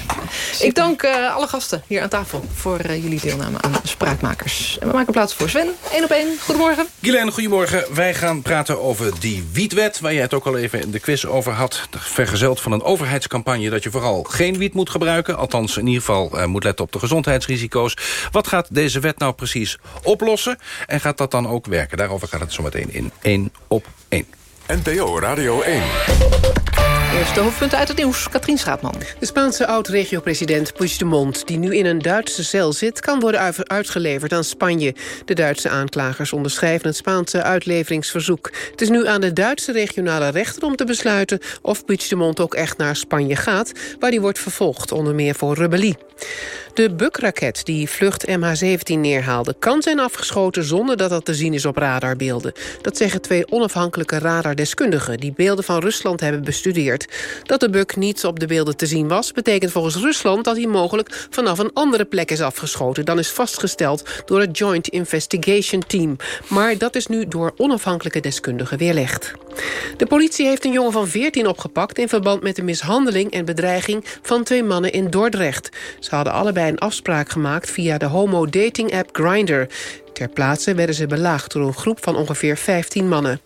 Ik dank uh, alle gasten hier aan tafel voor uh, jullie deelname aan Spraakmakers. En we maken plaats voor Sven. Eén op één. Goedemorgen. Guylaine, goedemorgen. Wij gaan praten over die wietwet... waar jij het ook al even in de quiz over had. Vergezeld van een overheidscampagne dat je vooral geen wiet moet gebruiken. Althans, in ieder geval uh, moet letten op de gezondheidsrisico's. Wat gaat deze wet nou precies oplossen? En gaat dat dan ook werken? Daarover gaat het zo meteen in één op één. NPO Radio 1. Eerste hoofdpunt uit het nieuws, Katrien Schaatman. De Spaanse oud-regio-president Puigdemont, die nu in een Duitse cel zit... kan worden uitgeleverd aan Spanje. De Duitse aanklagers onderschrijven het Spaanse uitleveringsverzoek. Het is nu aan de Duitse regionale rechter om te besluiten... of Puigdemont ook echt naar Spanje gaat... waar hij wordt vervolgd, onder meer voor rebellie. De Buk-raket die vlucht MH17 neerhaalde... kan zijn afgeschoten zonder dat dat te zien is op radarbeelden. Dat zeggen twee onafhankelijke radardeskundigen... die beelden van Rusland hebben bestudeerd. Dat de Buk niet op de beelden te zien was... betekent volgens Rusland dat hij mogelijk vanaf een andere plek is afgeschoten... dan is vastgesteld door het Joint Investigation Team. Maar dat is nu door onafhankelijke deskundigen weerlegd. De politie heeft een jongen van 14 opgepakt... in verband met de mishandeling en bedreiging van twee mannen in Dordrecht. Ze hadden allebei een afspraak gemaakt via de homo-dating-app Grindr. Ter plaatse werden ze belaagd door een groep van ongeveer 15 mannen.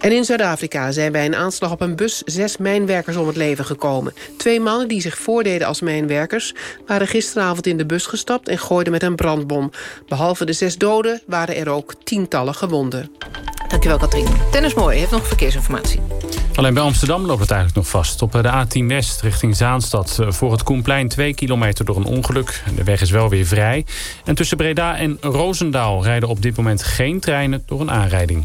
En in Zuid-Afrika zijn bij een aanslag op een bus zes mijnwerkers om het leven gekomen. Twee mannen die zich voordeden als mijnwerkers... waren gisteravond in de bus gestapt en gooiden met een brandbom. Behalve de zes doden waren er ook tientallen gewonden. Dankjewel, Katrien. Tennis Mooi heeft nog verkeersinformatie. Alleen bij Amsterdam loopt het eigenlijk nog vast. Op de A10 West richting Zaanstad. Voor het Koenplein 2 kilometer door een ongeluk. De weg is wel weer vrij. En tussen Breda en Roosendaal rijden op dit moment geen treinen door een aanrijding.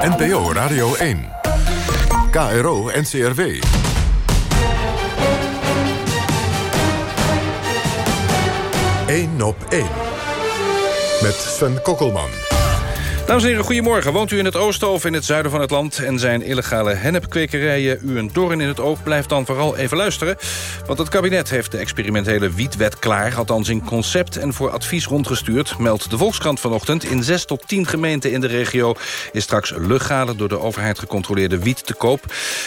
NPO Radio 1. KRO NCRW. Eén op één. Met Sven Kokkelman. Dames en heren, goedemorgen. Woont u in het oosten of in het zuiden van het land... en zijn illegale hennepkwekerijen u een doorn in het oog... blijf dan vooral even luisteren. Want het kabinet heeft de experimentele wietwet klaar... althans in concept en voor advies rondgestuurd... meldt de Volkskrant vanochtend. In zes tot tien gemeenten in de regio... is straks legale door de overheid gecontroleerde wiet te koop.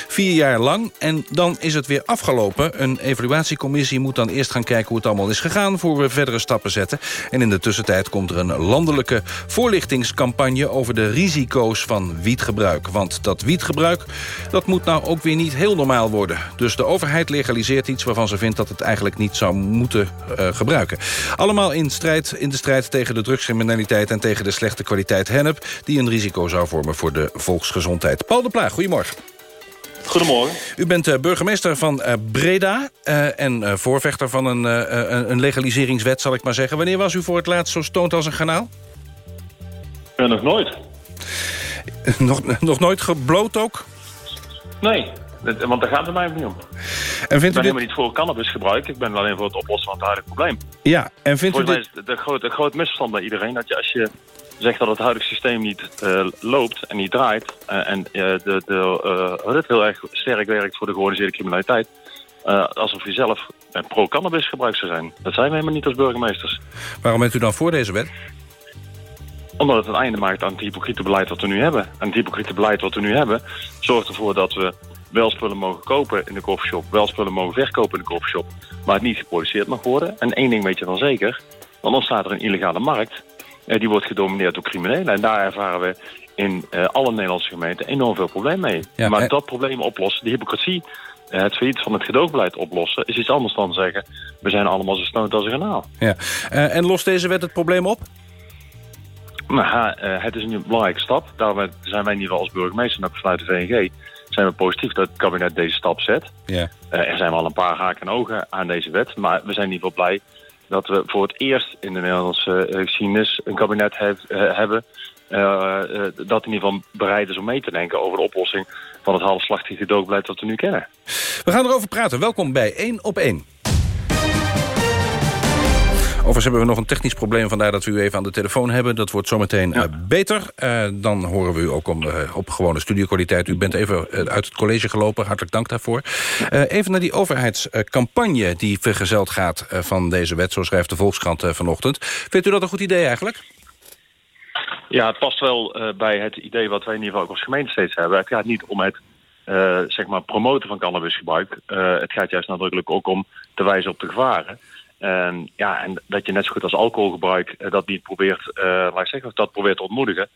Vier jaar lang en dan is het weer afgelopen. Een evaluatiecommissie moet dan eerst gaan kijken hoe het allemaal is gegaan... voor we verdere stappen zetten. En in de tussentijd komt er een landelijke voorlichtingscampagne over de risico's van wietgebruik. Want dat wietgebruik dat moet nou ook weer niet heel normaal worden. Dus de overheid legaliseert iets waarvan ze vindt dat het eigenlijk niet zou moeten uh, gebruiken. Allemaal in, strijd, in de strijd tegen de drugscriminaliteit en tegen de slechte kwaliteit hennep... die een risico zou vormen voor de volksgezondheid. Paul de Plaag, goedemorgen. Goedemorgen. U bent uh, burgemeester van uh, Breda en voorvechter van een, een legaliseringswet, zal ik maar zeggen. Wanneer was u voor het laatst zo stoont als een kanaal? Ja, nog nooit. nog, nog nooit gebloot ook? Nee, want daar gaat het mij niet om. En vindt ik ben u dit... helemaal niet voor cannabisgebruik. Ik ben alleen voor het oplossen van het huidige probleem. Ja, en vindt Volgens u dit... mij is het een groot, een groot misverstand bij iedereen... dat je als je zegt dat het huidige systeem niet uh, loopt en niet draait... Uh, en uh, de, de, het heel erg sterk werkt voor de georganiseerde criminaliteit... alsof je zelf pro-cannabisgebruik zou zijn. Dat zijn we helemaal niet als burgemeesters. Waarom bent u dan voor deze wet? Omdat het een einde maakt aan het hypocriete beleid wat we nu hebben. En het hypocriete beleid wat we nu hebben... zorgt ervoor dat we wel spullen mogen kopen in de koffieshop... wel spullen mogen verkopen in de koffieshop... maar het niet geproduceerd mag worden. En één ding weet je dan zeker. Dan ontstaat er een illegale markt. Eh, die wordt gedomineerd door criminelen. En daar ervaren we in uh, alle Nederlandse gemeenten enorm veel probleem mee. Ja, maar en... dat probleem oplossen, die hypocrisie... Uh, het failliet van het gedoogbeleid oplossen... is iets anders dan zeggen... we zijn allemaal zo snoot als een kanaal. Ja. en lost deze wet het probleem op? Nou, uh, het is een belangrijke stap. Daarom zijn wij in ieder geval als burgemeester en ook vanuit de VNG... zijn we positief dat het kabinet deze stap zet. Ja. Uh, er zijn wel een paar haken en ogen aan deze wet. Maar we zijn in ieder geval blij dat we voor het eerst in de Nederlandse uh, geschiedenis... een kabinet heeft, hebben dat in ieder geval bereid is om mee te denken... over de oplossing van het halfslachtige gedoogbeleid dat we nu kennen. We gaan erover praten. Welkom bij 1 op 1. Overigens hebben we nog een technisch probleem... vandaar dat we u even aan de telefoon hebben. Dat wordt zometeen eh, beter. Eh, dan horen we u ook om, eh, op gewone studiokwaliteit. U bent even uit het college gelopen. Hartelijk dank daarvoor. even naar die overheidscampagne die vergezeld gaat van deze wet. Zo schrijft de Volkskrant vanochtend. Vindt u dat een goed idee eigenlijk? Ja, het past wel bij het idee wat wij in ieder geval ook als gemeente steeds hebben. Het gaat niet om het zeg maar promoten van cannabisgebruik. het gaat juist nadrukkelijk ook om te wijzen op de gevaren. En, ja, en dat je net zo goed als alcoholgebruik uh, dat niet probeert, uh, laat ik zeggen, dat probeert te ontmoedigen.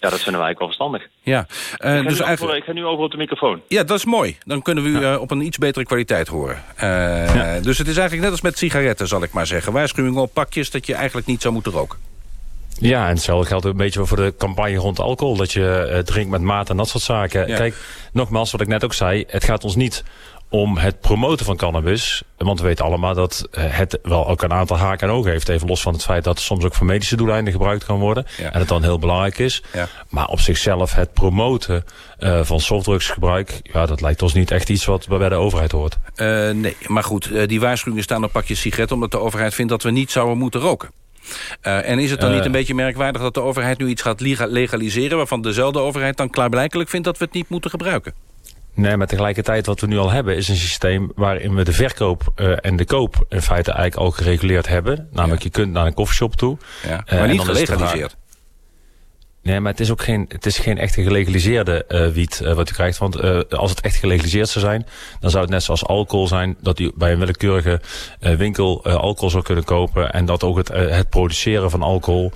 Ja, dat vinden wij eigenlijk wel verstandig. Ja, uh, ik, dus eigenlijk... over, ik ga nu over op de microfoon. Ja, dat is mooi. Dan kunnen we u ja. op een iets betere kwaliteit horen. Ja. Dus het is eigenlijk net als met sigaretten, zal ik maar zeggen. Waarschuwingen op pakjes dat je eigenlijk niet zou moeten roken. Ja, en hetzelfde geldt een beetje voor de campagne rond alcohol. Dat je drinkt met mate en dat soort zaken. Kijk, nogmaals, wat ik net ook zei. Het gaat ons niet om het promoten van cannabis. Want we weten allemaal dat eh, het wel ook een aantal haken en ogen heeft. Even los van het feit dat het soms ook voor medische doeleinden gebruikt kan worden. En het dan heel belangrijk is. Ja. Maar op zichzelf het promoten uh, van softdrugsgebruik... Ja, dat lijkt ons niet echt iets wat bij de overheid hoort. Uh, nee, maar goed, die waarschuwingen staan op pakjes sigaret... omdat de overheid vindt dat we niet zouden moeten roken. Uh, en is het dan niet een beetje merkwaardig dat de overheid nu iets gaat legaliseren... waarvan dezelfde overheid dan klaarblijkelijk vindt dat we het niet moeten gebruiken? Nee, maar tegelijkertijd wat we nu al hebben is een systeem waarin we de verkoop uh, en de koop in feite eigenlijk al gereguleerd hebben. Namelijk je kunt naar een koffieshop toe. Ja, maar uh, niet gelegaliseerd. Nee, maar het is ook geen, het is geen echte gelegaliseerde uh, wiet uh, wat u krijgt. Want uh, als het echt gelegaliseerd zou zijn, dan zou het net zoals alcohol zijn... dat u bij een willekeurige winkel alcohol zou kunnen kopen... en dat ook het, het produceren van alcohol,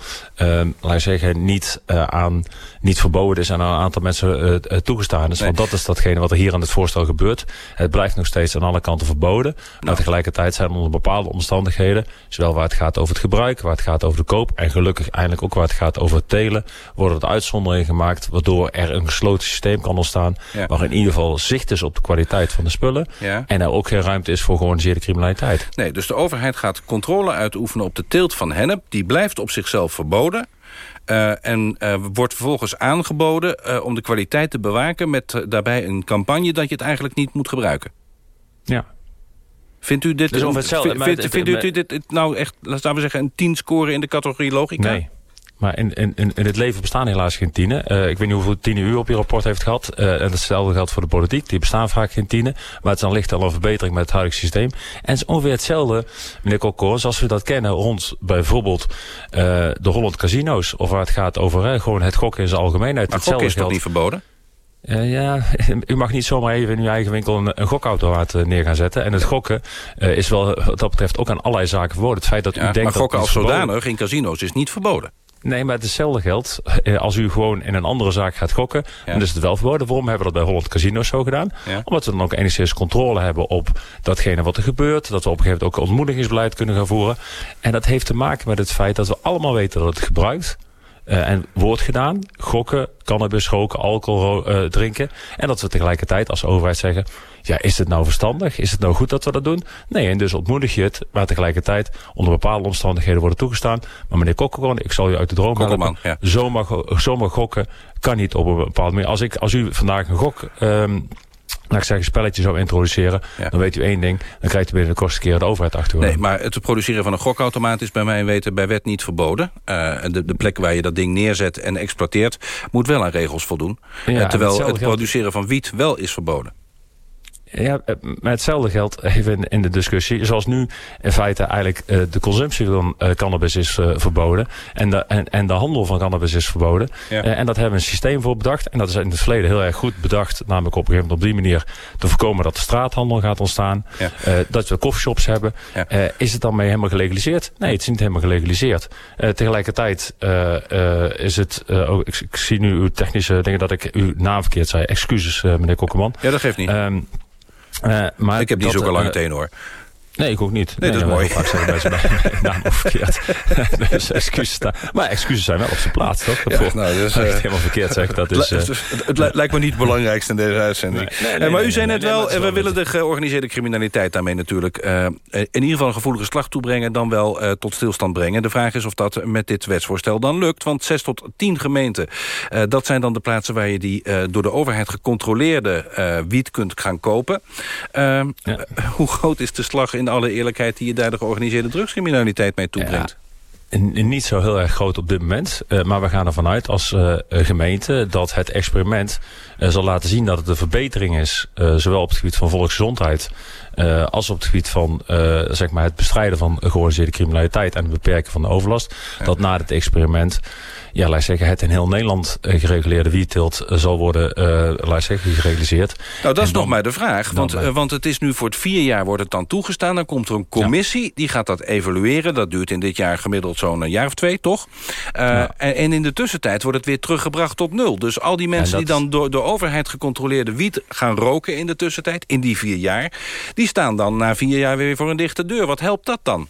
laat ik zeggen, niet, aan, niet verboden is... en aan een aantal mensen toegestaan is. Nee. Want dat is datgene wat er hier aan het voorstel gebeurt. Het blijft nog steeds aan alle kanten verboden. Maar nou. tegelijkertijd zijn er onder bepaalde omstandigheden... zowel waar het gaat over het gebruik, waar het gaat over de koop... en gelukkig eindelijk ook waar het gaat over het telen worden er uitzonderingen gemaakt... waardoor er een gesloten systeem kan ontstaan... Ja. waar in ieder geval zicht is op de kwaliteit van de spullen... Ja. en er ook geen ruimte is voor georganiseerde criminaliteit. Nee, dus de overheid gaat controle uitoefenen op de teelt van hennep. Die blijft op zichzelf verboden. Uh, en uh, wordt vervolgens aangeboden uh, om de kwaliteit te bewaken... met daarbij een campagne dat je het eigenlijk niet moet gebruiken. Ja, Vindt u dit, dus hetzelfde, vindt, vindt, vindt u dit nou echt, laten we zeggen, een 10 scoren in de categorie logica? Nee. Maar in, in, in het leven bestaan helaas geen tienen. Uh, ik weet niet hoeveel tienen u op je rapport heeft gehad. Uh, en hetzelfde geldt voor de politiek. Die bestaan vaak geen tienen. Maar het is dan licht al een verbetering met het huidige systeem. En het is ongeveer hetzelfde, meneer Kokko, zoals we dat kennen rond bijvoorbeeld uh, de Holland Casino's. Of waar het gaat over gewoon het gokken in zijn algemeenheid. Maar gokken is toch niet verboden? Uh, ja, u mag niet zomaar even in uw eigen winkel een, een gokautomaat neer gaan zetten. En het gokken uh, is wel wat dat betreft ook aan allerlei zaken verboden. Het feit dat ja, u denkt maar gokken dat als zodanig in casino's is niet verboden. Nee, maar hetzelfde geldt als u gewoon in een andere zaak gaat gokken. Ja. Dan is het wel verboden. Waarom hebben we dat bij Holland Casinos zo gedaan? Ja. Omdat we dan ook enigszins controle hebben op datgene wat er gebeurt. Dat we op een gegeven moment ook ontmoedigingsbeleid kunnen gaan voeren. En dat heeft te maken met het feit dat we allemaal weten dat het gebruikt. Uh, en wordt gedaan. Gokken, cannabis, roken, alcohol uh, drinken. En dat we tegelijkertijd als overheid zeggen... ja, is het nou verstandig? Is het nou goed dat we dat doen? Nee, en dus ontmoedig je het... maar tegelijkertijd onder bepaalde omstandigheden worden toegestaan. Maar meneer Kokkelman, ik zal u uit de droom helpen. Ja. Zomaar, zomaar gokken kan niet op een bepaalde manier. Als, ik, als u vandaag een gok... Um, laat ik zeggen, spelletje zou introduceren... Ja. dan weet u één ding, dan krijgt u binnen de kosten keer de overheid achter. Nee, maar het produceren van een gokautomaat is bij mij weten bij wet niet verboden. Uh, de, de plek waar je dat ding neerzet en exploiteert... moet wel aan regels voldoen. Ja, uh, terwijl het produceren van wiet wel is verboden. Ja, maar hetzelfde geldt even in, de discussie. Zoals nu in feite eigenlijk uh, de consumptie van uh, cannabis is uh, verboden. En de, en, en de handel van cannabis is verboden. Ja. en dat hebben we een systeem voor bedacht. En dat is in het verleden heel erg goed bedacht. Namelijk op een gegeven moment op die manier te voorkomen dat de straathandel gaat ontstaan. Ja. dat we coffeeshops hebben. is het dan mee helemaal gelegaliseerd? Nee, het is niet helemaal gelegaliseerd. tegelijkertijd is het... ook, ik, ik, zie nu uw technische dingen dat ik uw naam verkeerd zei. Excuses, meneer Kokkerman. Ja, dat geeft niet. Um, Uh, maar ik heb niet zulke lange tenor. Nee, ik ook niet. Nee, dat is mooi. Vaak zeggen mensen bij naam verkeerd. dus excuses daar. Maar excuses zijn wel op zijn plaats, toch? Ja, nou, dus, uh, ik helemaal verkeerd zeg. Dat is, uh, het, het, het, lijkt me niet het belangrijkste in deze uitzending. Nee, nee, nee, maar u zei net wel, we willen de georganiseerde criminaliteit daarmee natuurlijk... in ieder geval een gevoelige slag toebrengen... dan wel tot stilstand brengen. De vraag is of dat met dit wetsvoorstel dan lukt. Want 6 tot 10 gemeenten, dat zijn dan de plaatsen... waar je die door de overheid gecontroleerde wiet kunt gaan kopen. Ja. Hoe groot is de slag in de alle eerlijkheid... die je daar de georganiseerde drugscriminaliteit mee toebrengt. N- Niet zo heel erg groot op dit moment. eh, maar we gaan ervan uit als eh, gemeente dat het experiment zal laten zien dat het een verbetering is. eh, zowel op het gebied van volksgezondheid eh, als op het gebied van eh, zeg maar het bestrijden van georganiseerde criminaliteit en het beperken van de overlast. Dat na het experiment, ja, laat zeggen, het in heel Nederland eh, gereguleerde wietteelt eh, zal worden, eh laat zeggen, gerealiseerd. Nou, dat is dan- nog maar de vraag. Want, eh, want het is nu voor het vier jaar wordt het dan toegestaan. Dan komt er een commissie, die gaat dat evalueren. Dat duurt in dit jaar gemiddeld zo'n eh, jaar of twee, toch? Eh, en, en in de tussentijd wordt het weer teruggebracht tot nul. Dus al die mensen dat- die dan door de overheid gecontroleerde wiet gaan roken in de tussentijd... in die vier jaar, die staan dan na vier jaar weer voor een dichte deur. Wat helpt dat dan?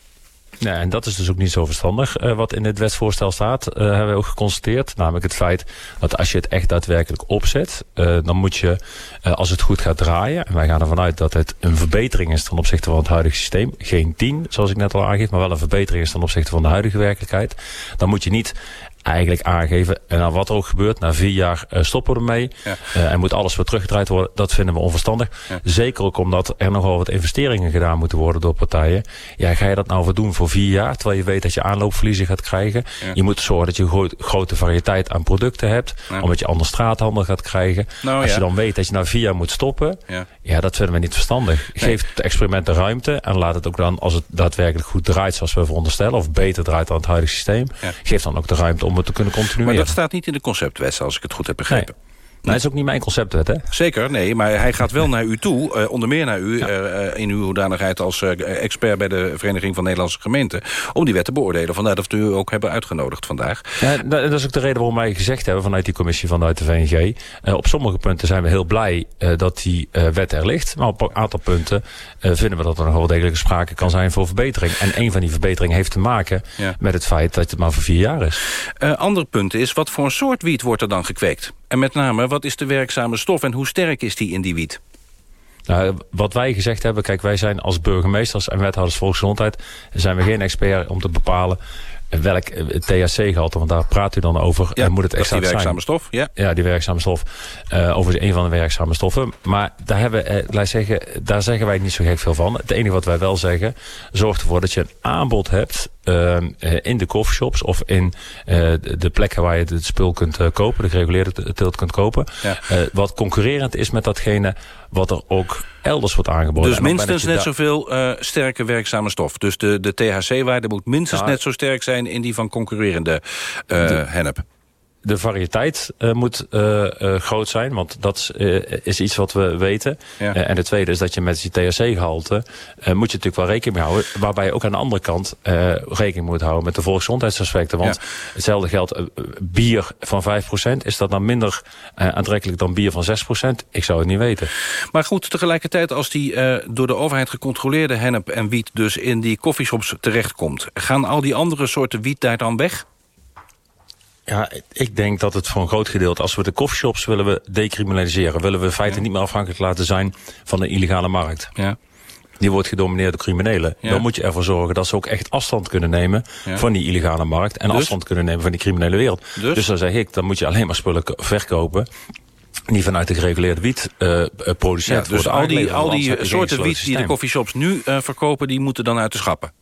Ja, en dat is dus ook niet zo verstandig eh, wat in het wetsvoorstel staat, eh, hebben we ook geconstateerd. Namelijk het feit dat als je het echt daadwerkelijk opzet, eh, dan moet je, als het goed gaat draaien, en wij gaan ervan uit dat het een verbetering is ten opzichte van het huidige systeem, geen 10 zoals ik net al aangeef, maar wel een verbetering is ten opzichte van de huidige werkelijkheid, dan moet je niet eigenlijk aangeven. En dan wat er ook gebeurt, na vier jaar eh, stoppen we ermee. Ja. Eh, en moet alles weer teruggedraaid worden. Dat vinden we onverstandig. Zeker ook omdat er nogal wat investeringen gedaan moeten worden door partijen. Ja, ga je dat nou voor doen voor vier jaar, terwijl je weet dat je aanloopverliezen gaat krijgen. Ja. Je moet zorgen dat je een gro- grote variëteit aan producten hebt. Omdat je anders straathandel gaat krijgen. Nou, Als je dan weet dat je na vier jaar moet stoppen. Ja. Dat vinden we niet verstandig. Geef het experiment de ruimte. En laat het ook dan, als het daadwerkelijk goed draait zoals we veronderstellen. Of beter draait dan het huidige systeem. Geef dan ook de ruimte om het te kunnen continueren. Maar dat staat niet in de conceptwet, als ik het goed heb begrepen. Nee, dat is ook niet mijn conceptwet, hè? Zeker, nee, maar hij gaat wel naar u toe, eh, onder meer naar u... eh, eh, in uw hoedanigheid als expert bij de Vereniging van Nederlandse Gemeenten... om die wet te beoordelen. Vandaar dat we u ook hebben uitgenodigd vandaag. Ja, dat is ook de reden waarom wij gezegd hebben vanuit die commissie vanuit de VNG. op sommige punten zijn we heel blij dat die wet er ligt. Maar op een aantal punten vinden we dat er nog wel degelijk sprake kan zijn voor verbetering. En een van die verbeteringen heeft te maken Ja. met het feit dat het maar voor vier jaar is. Ander punt is, wat voor een soort wiet wordt er dan gekweekt? En met name, wat is de werkzame stof en hoe sterk is die in die wiet? Nou, wat wij gezegd hebben, kijk, wij zijn als burgemeesters en wethouders volksgezondheid, zijn we geen expert om te bepalen welk eh, THC-gehalte, want daar praat u dan over, Ja, eh, moet het die exact zijn. werkzame stof, ja. Ja, die werkzame stof. Eh overigens een van de werkzame stoffen. Maar daar, hebben, eh, laat zeggen, daar zeggen wij niet zo gek veel van. Het enige wat wij wel zeggen, zorgt ervoor dat je een aanbod hebt in de coffeeshops of in de- plekken waar je het spul kunt kopen, de gereguleerde te- teelt kunt kopen. Ja. Wat concurrerend is met datgene wat er ook elders wordt aangeboden. Dus minstens net zoveel eh, sterke werkzame stof. Dus de, de THC-waarde moet minstens net zo sterk zijn... in die van concurrerende eh hennep. De variëteit eh, moet eh, eh, groot zijn, want dat is, iets wat we weten. Ja. En de tweede is dat je met die THC-gehalte eh, moet je natuurlijk wel rekening mee houden. Waarbij je ook aan de andere kant rekening moet houden met de volksgezondheidsaspecten. Want hetzelfde geldt, bier van 5%, is dat dan minder eh, aantrekkelijk dan bier van 6%? Ik zou het niet weten. Maar goed, tegelijkertijd als die door de overheid gecontroleerde hennep en wiet... dus in die koffieshops terechtkomt... gaan al die andere soorten wiet daar dan weg? Ja, ik denk dat het voor een groot gedeelte, als we de coffeeshops willen we decriminaliseren, willen we in feite niet meer afhankelijk laten zijn van de illegale markt. Ja. Die wordt gedomineerd door criminelen. Ja. Dan moet je ervoor zorgen dat ze ook echt afstand kunnen nemen Ja. van die illegale markt. En Dus? afstand kunnen nemen van die criminele wereld. Dus? Dus? dan zeg ik, dan moet je alleen maar spullen ko- verkopen. Die vanuit de gereguleerde wiet eh, eh, producent Ja, dus al die, al die soorten wiet die de systeem. koffieshops nu eh, verkopen... die moeten dan uit de schappen.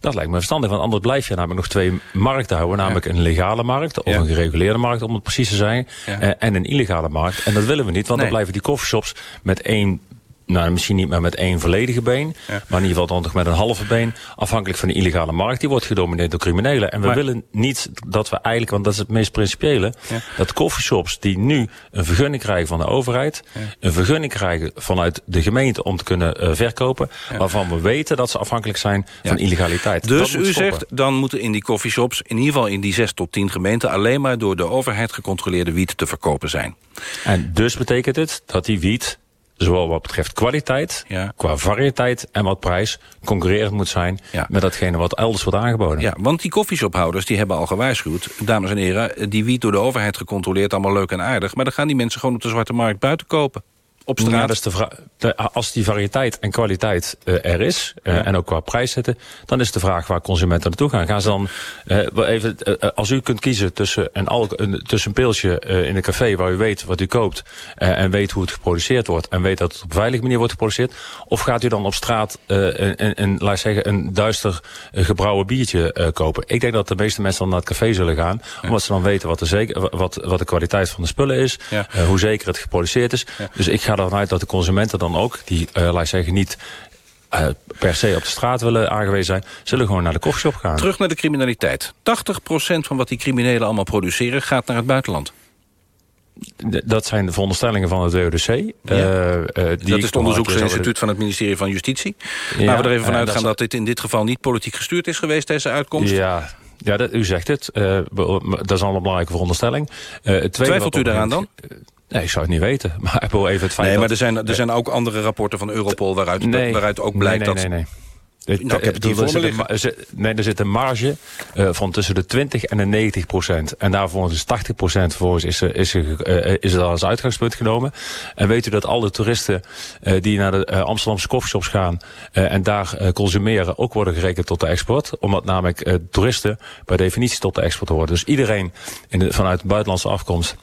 Dat lijkt me verstandig, want anders blijf je namelijk nog twee markten houden. Namelijk een legale markt, of Ja. een gereguleerde markt om het precies te zijn. Ja. eh, en een illegale markt. En dat willen we niet, want Nee. dan blijven die coffeeshops met één... Nou, misschien niet meer met één volledige been. Ja. Maar in ieder geval dan toch met een halve been. Afhankelijk van de illegale markt. Die wordt gedomineerd door criminelen. En we Maar- willen niet dat we eigenlijk, want dat is het meest principiële. Ja. Dat coffeeshops die nu een vergunning krijgen van de overheid. Een vergunning krijgen vanuit de gemeente om te kunnen eh, verkopen. Waarvan we weten dat ze afhankelijk zijn van illegaliteit. Dus u zegt, dan moeten in die koffieshops... in ieder geval in die 6 tot 10 gemeenten... alleen maar door de overheid gecontroleerde wiet te verkopen zijn. En dus betekent het dat die wiet, zowel wat betreft kwaliteit, Ja. qua variëteit en wat prijs, concurrerend moet zijn Ja. met datgene wat elders wordt aangeboden. Ja, want die koffieshophouders die hebben al gewaarschuwd... dames en heren, die wiet door de overheid gecontroleerd... allemaal leuk en aardig... maar dan gaan die mensen gewoon op de zwarte markt buiten kopen. Op straat? Ja, dat is de vra- de- als die variëteit en kwaliteit eh, er is, eh, en ook qua prijs zitten, dan is de vraag waar consumenten naartoe gaan. Gaan ze dan, eh, even, als u kunt kiezen tussen een, een, tussen een pilsje in een café waar u weet wat u koopt en weet hoe het geproduceerd wordt en weet dat het op een veilige manier wordt geproduceerd, of gaat u dan op straat een, een, een, laat zeggen, een duister gebrouwen biertje kopen? Ik denk dat de meeste mensen dan naar het café zullen gaan, omdat ze dan weten wat de, zeker, wat, wat de kwaliteit van de spullen is, hoe zeker het geproduceerd is. Dus ik ga ervan uit dat de consumenten dan ook, die laat ik zeggen niet eh, per se op de straat willen aangewezen zijn, zullen gewoon naar de koffieshop gaan. Terug naar de criminaliteit. 80% van wat die criminelen allemaal produceren gaat naar het buitenland. D- Dat zijn de veronderstellingen van het WODC. eh, die dat is het onderzoeksinstituut van het ministerie van Justitie. Ja, Laten we er even van eh, uitgaan dat dit in dit geval niet politiek gestuurd is geweest, deze uitkomst. Ja, ja dat, u zegt het. Dat is al een belangrijke veronderstelling. Tweede Twijfelt u daaraan dan? Nee, ik zou het niet weten. Maar ik wil even het feit Nee, maar er zijn, er eh, zijn ook andere rapporten van Europol waaruit, Nee. waaruit ook Nee, blijkt nee, dat... nee, nee. Nou, ik heb het hier er zit een Nee, er zit een marge eh, van tussen de 20 en de 90 procent. En daarvoor is 80 procent volgens is, is, eh, is als uitgangspunt genomen. En weet u dat alle toeristen die naar de Amsterdamse coffeeshops gaan... en daar consumeren ook worden gerekend tot de export. Omdat namelijk toeristen per definitie tot de export horen. Dus iedereen in de, vanuit buitenlandse afkomst...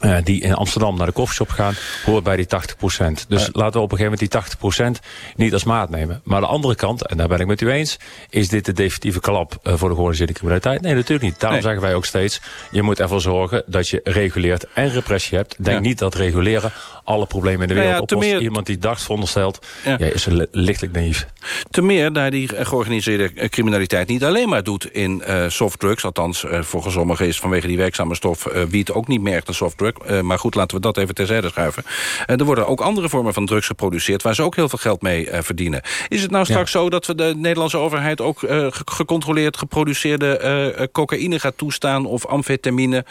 eh, die in Amsterdam naar de koffieshop gaan, hoort bij die 80%. Dus laten we op een gegeven moment die 80% niet als maat nemen. Maar de andere kant, en daar ben ik met u eens, is dit de definitieve klap eh, voor de georganiseerde criminaliteit? Nee, natuurlijk niet. Daarom Nee. zeggen wij ook steeds, je moet ervoor zorgen dat je reguleert en repressie hebt. Denk Ja. niet dat reguleren alle problemen in de Nou ja, wereld oplost. meer- Iemand die dacht veronderstelt, Ja. ja. is li- lichtelijk naïef. Te meer daar die eh, georganiseerde criminaliteit niet alleen maar doet in softdrugs. Althans, voor sommigen is vanwege die werkzame stof wiet ook niet meer echt een softdrug. Eh, maar goed, laten we dat even terzijde schuiven. Eh, er worden ook andere vormen van drugs geproduceerd... waar ze ook heel veel geld mee eh, verdienen. Is het nou straks zo dat we de Nederlandse overheid... ook ge- gecontroleerd geproduceerde cocaïne gaat toestaan... of amfetamine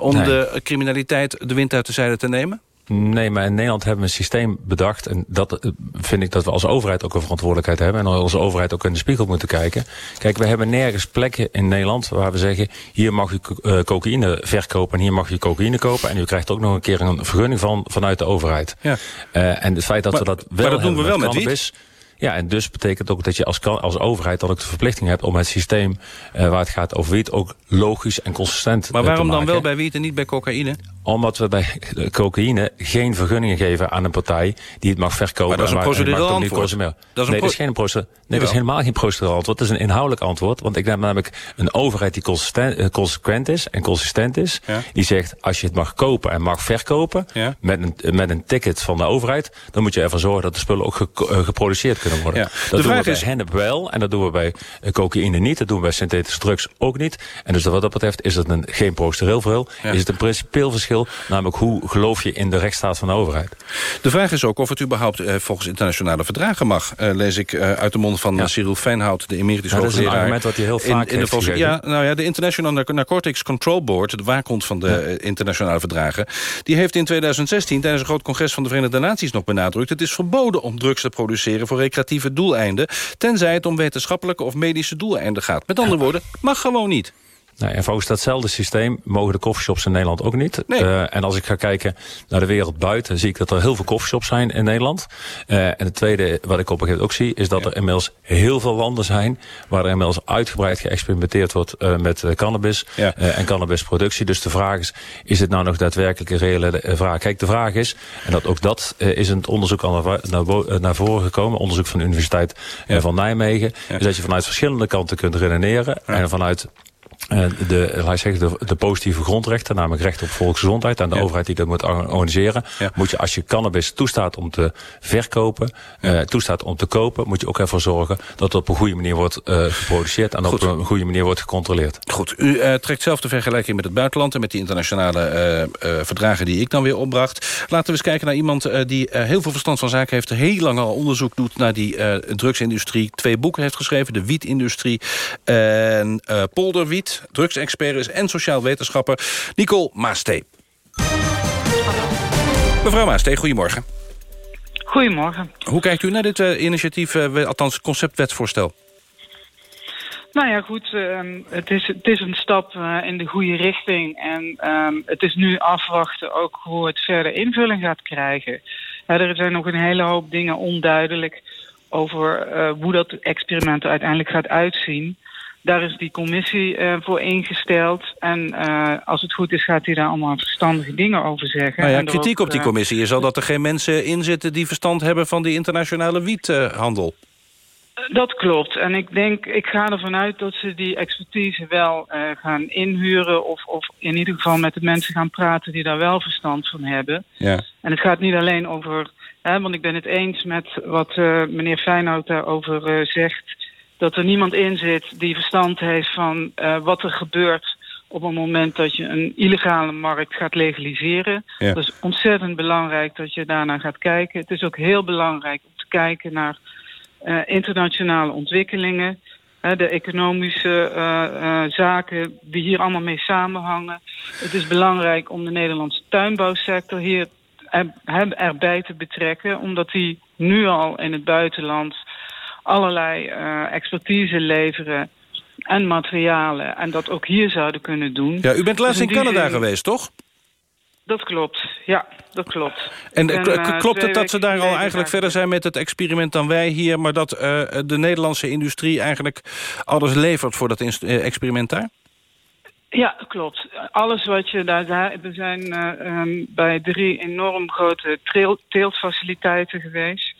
om Nee. de criminaliteit de wind uit de zijde te nemen? Nee, maar in Nederland hebben we een systeem bedacht. En dat eh, vind ik dat we als overheid ook een verantwoordelijkheid hebben. En als overheid ook in de spiegel moeten kijken. Kijk, we hebben nergens plekken in Nederland waar we zeggen... hier mag je eh, cocaïne verkopen en hier mag je cocaïne kopen. En u krijgt ook nog een keer een vergunning van vanuit de overheid. Ja. Eh, en het feit dat Maar- we dat wel maar dat doen we wel met wiet. cannabis, Ja, en dus betekent ook dat je als, als overheid dan ook de verplichting hebt... om het systeem waar het gaat over wiet ook logisch en consistent Maar eh, waarom te dan maken. wel bij wiet en niet bij cocaïne? Omdat we bij cocaïne geen vergunningen geven aan een partij die het mag verkopen. Maar dat is een niet antwoord. Dat is nee, dat is geen proceduraal. Nee, dat is helemaal geen proceduraal antwoord. Dat is een inhoudelijk antwoord. Want ik heb namelijk een overheid die consistent, eh, consequent is en consistent is. Ja. Die zegt, als je het mag kopen en mag verkopen... Ja. Met, een, met een ticket van de overheid... dan moet je ervoor zorgen dat de spullen ook ge- eh, geproduceerd kunnen worden. Ja. Dat De doen vraag we bij is- hennep wel en dat doen we bij eh, cocaïne niet. Dat doen we bij synthetische drugs ook niet. En dus wat dat betreft is het een, geen procedureel. Ja. Is het een principieel verschil. Namelijk hoe geloof je in de rechtsstaat van de overheid. De vraag is ook of het überhaupt eh, volgens internationale verdragen mag. Eh, lees ik eh, uit de mond van Ja. Cyril Feinhout, de emeritus Ja, dat is een argument wat hij heel vaak in, in de gegeven. Ja, nou ja, de International Nar- Narcotics Control Board, de waakhond van de internationale verdragen... die heeft in 2016 tijdens een groot congres van de Verenigde Naties nog benadrukt... het is verboden om drugs te produceren voor recreatieve doeleinden... tenzij het om wetenschappelijke of medische doeleinden gaat. Met andere woorden, mag gewoon niet. Nou, en volgens datzelfde systeem mogen de coffeeshops in Nederland ook niet. Nee. Eh, en als ik ga kijken naar de wereld buiten... zie ik dat er heel veel coffeeshops zijn in Nederland. Eh, en het tweede wat ik op een gegeven moment ook zie... is dat er inmiddels heel veel landen zijn... waar er inmiddels uitgebreid geëxperimenteerd wordt eh, met cannabis Ja. en cannabisproductie. Dus de vraag is, is het nou nog daadwerkelijk een reële vraag? Kijk, de vraag is, en dat ook dat is in het onderzoek al naar, naar, voren gekomen... onderzoek van de Universiteit van Nijmegen... is dat je vanuit verschillende kanten kunt redeneren... en vanuit de, laat zeggen, de, de positieve grondrechten, namelijk recht op volksgezondheid... en de Ja. overheid die dat moet or- organiseren... Ja. moet je als je cannabis toestaat om te verkopen, eh, toestaat om te kopen... moet je ook ervoor zorgen dat het op een goede manier wordt eh, geproduceerd... en Goed. op een goede manier wordt gecontroleerd. Goed, u eh, trekt zelf de vergelijking met het buitenland... en met die internationale eh, eh, verdragen die ik dan weer opbracht. Laten we eens kijken naar iemand eh, die eh, heel veel verstand van zaken heeft... heel lang al onderzoek doet naar die eh, drugsindustrie. Twee boeken heeft geschreven, de wietindustrie en eh, Drugsexpert is en sociaal wetenschapper. Nicole Maastee. Mevrouw Maastee, goedemorgen. Goedemorgen. Hoe kijkt u naar dit eh, initiatief, eh, althans conceptwetsvoorstel? Nou ja, goed, ehm, het, is, het is een stap eh, in de goede richting. En ehm, het is nu afwachten ook hoe het verder invulling gaat krijgen. Er zijn nog een hele hoop dingen onduidelijk over hoe dat experiment er uiteindelijk gaat uitzien. Daar is die commissie eh, voor ingesteld. En eh, als het goed is, gaat hij daar allemaal verstandige dingen over zeggen. Nou ja, En kritiek ook, op die eh, commissie is al dat er geen mensen in zitten... die verstand hebben van die internationale wiethandel. Dat klopt. En ik denk, ik ga ervan uit dat ze die expertise wel gaan inhuren. Of, of in ieder geval met de mensen gaan praten die daar wel verstand van hebben. Ja. En het gaat niet alleen over, hè, want ik ben het eens met wat meneer Feyenoord daarover zegt. Dat er niemand in zit die verstand heeft van eh, wat er gebeurt op het moment dat je een illegale markt gaat legaliseren. Ja. Dat is ontzettend belangrijk dat je daarnaar gaat kijken. Het is ook heel belangrijk om te kijken naar eh, internationale ontwikkelingen. Hè, de economische eh, zaken die hier allemaal mee samenhangen. Het is belangrijk om de Nederlandse tuinbouwsector hier er, erbij te betrekken. Omdat die nu al in het buitenland allerlei eh, expertise leveren en materialen. En dat ook hier zouden kunnen doen. Ja, u bent laatst Dus in die Canada zin- geweest, toch? Dat klopt, ja, dat klopt. En eh, ben, eh, klopt het dat ze daar al eigenlijk verder zijn met het experiment dan wij hier... maar dat de Nederlandse industrie eigenlijk alles levert voor dat experiment daar? Ja, klopt. Alles wat je daar... daar er zijn eh, ehm, bij drie enorm grote teeltfaciliteiten geweest.